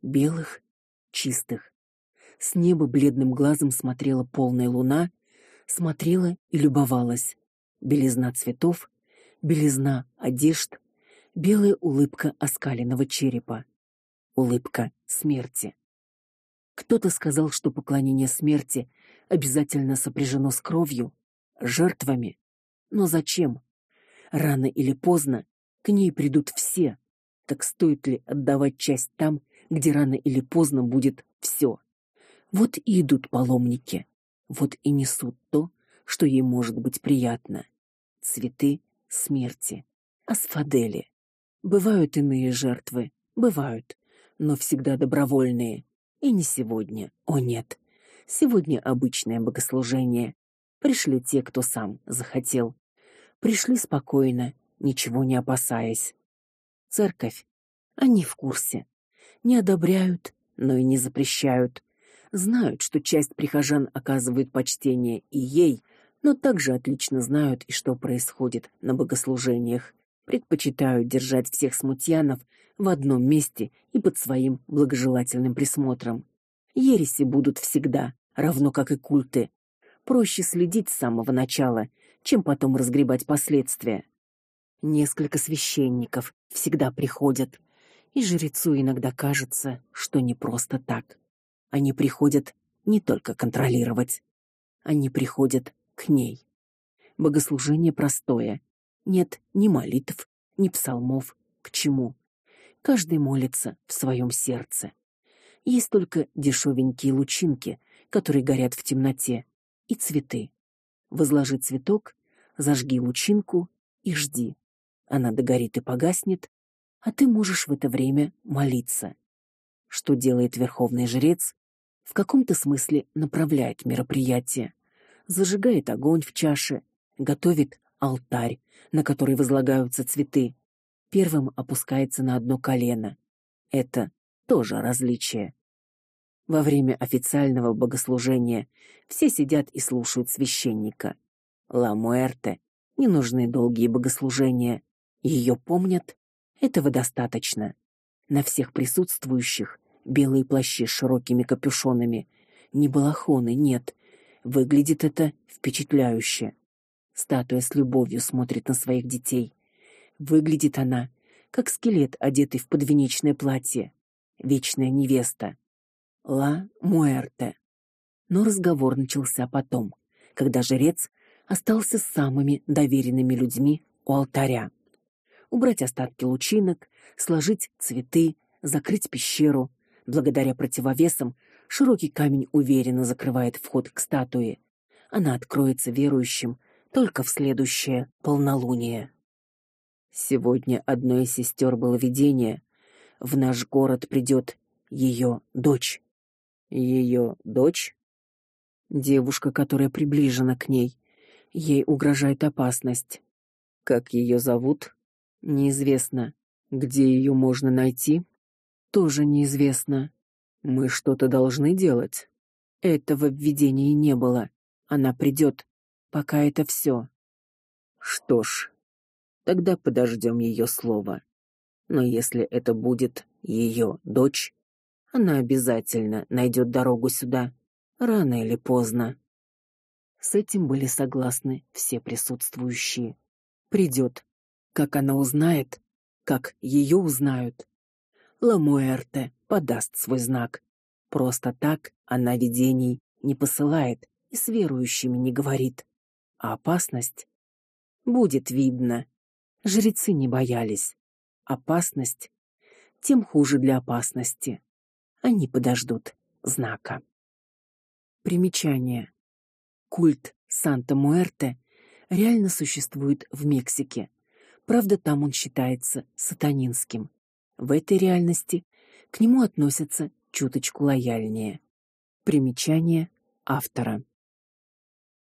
белых, чистых. С неба бледным глазом смотрела полная луна, смотрела и любовалась. Белизна цветов, белизна одежд, белая улыбка оскаленного черепа, улыбка смерти. Кто-то сказал, что поклонение смерти обязательно сопряжено с кровью, жертвами. Но зачем? Рано или поздно к ней придут все. Так стоит ли отдавать часть там, где рано или поздно будет все. Вот и идут паломники, вот и несут то, что ей может быть приятно. Цветы смерти, асфадели. Бывают иные жертвы, бывают, но всегда добровольные. И не сегодня. О нет. Сегодня обычное богослужение. Пришли те, кто сам захотел. Пришли спокойно, ничего не опасаясь. Церковь. Они в курсе. Не одобряют, но и не запрещают. Знают, что часть прихожан оказывает почтение и ей, но также отлично знают и что происходит на богослужениях. Предпочитают держать всех смутьянов в одном месте и под своим благожелательным присмотром. Ереси будут всегда, равно как и культы. Проще следить с самого начала, чем потом разгребать последствия. Несколько священников всегда приходят, и жрецу иногда кажется, что не просто так. Они приходят не только контролировать. Они приходят к ней. Богослужение простое. Нет ни молитв, ни псалмов, к чему. Каждый молится в своем сердце. Есть только дешевенькие лучинки, которые горят в темноте, и цветы. Возложи цветок, зажги лучинку и жди. Она догорит и погаснет, а ты можешь в это время молиться. Что делает верховный жрец? В каком-то смысле направляет мероприятие зажигает огонь в чаше, готовит алтарь, на который возлагаются цветы. Первым опускается на одно колено. Это тоже различие. Во время официального богослужения все сидят и слушают священника. Ла Муэрте не нужны долгие богослужения. Ее помнят, этого достаточно. На всех присутствующих белые плащи с широкими капюшонами, не балахоны, нет, Выглядит это впечатляюще. Статуя с любовью смотрит на своих детей. Выглядит она как скелет, одетый в подвенечное платье. Вечная невеста. Ла Муэрте. Но разговор начался потом, когда жрец остался с самыми доверенными людьми у алтаря. Убрать остатки лучинок, сложить цветы, закрыть пещеру. Благодаря противовесам Широкий камень уверенно закрывает вход к статуе. Она откроется верующим только в следующее полнолуние. Сегодня одной из сестер было видение. В наш город придет ее дочь. Ее дочь? Девушка, которая приближена к ней. Ей угрожает опасность. Как ее зовут? Неизвестно. Где ее можно найти? Тоже неизвестно. Мы что-то должны делать. Этого в видении не было. Она придет. Пока это все. Что ж, тогда подождем ее слова. Но если это будет ее дочь, она обязательно найдет дорогу сюда, рано или поздно. С этим были согласны все присутствующие. Придет. Как она узнает, как ее узнают. Ламуэрте подаст свой знак. Просто так она видений не посылает и с верующими не говорит. А опасность будет видно. Жрецы не боялись. Опасность тем хуже для опасности. Они подождут знака. Примечание. Культ Санта-Муэрте реально существует в Мексике. Правда, там он считается сатанинским. В этой реальности к нему относятся чуточку лояльнее. Примечание автора.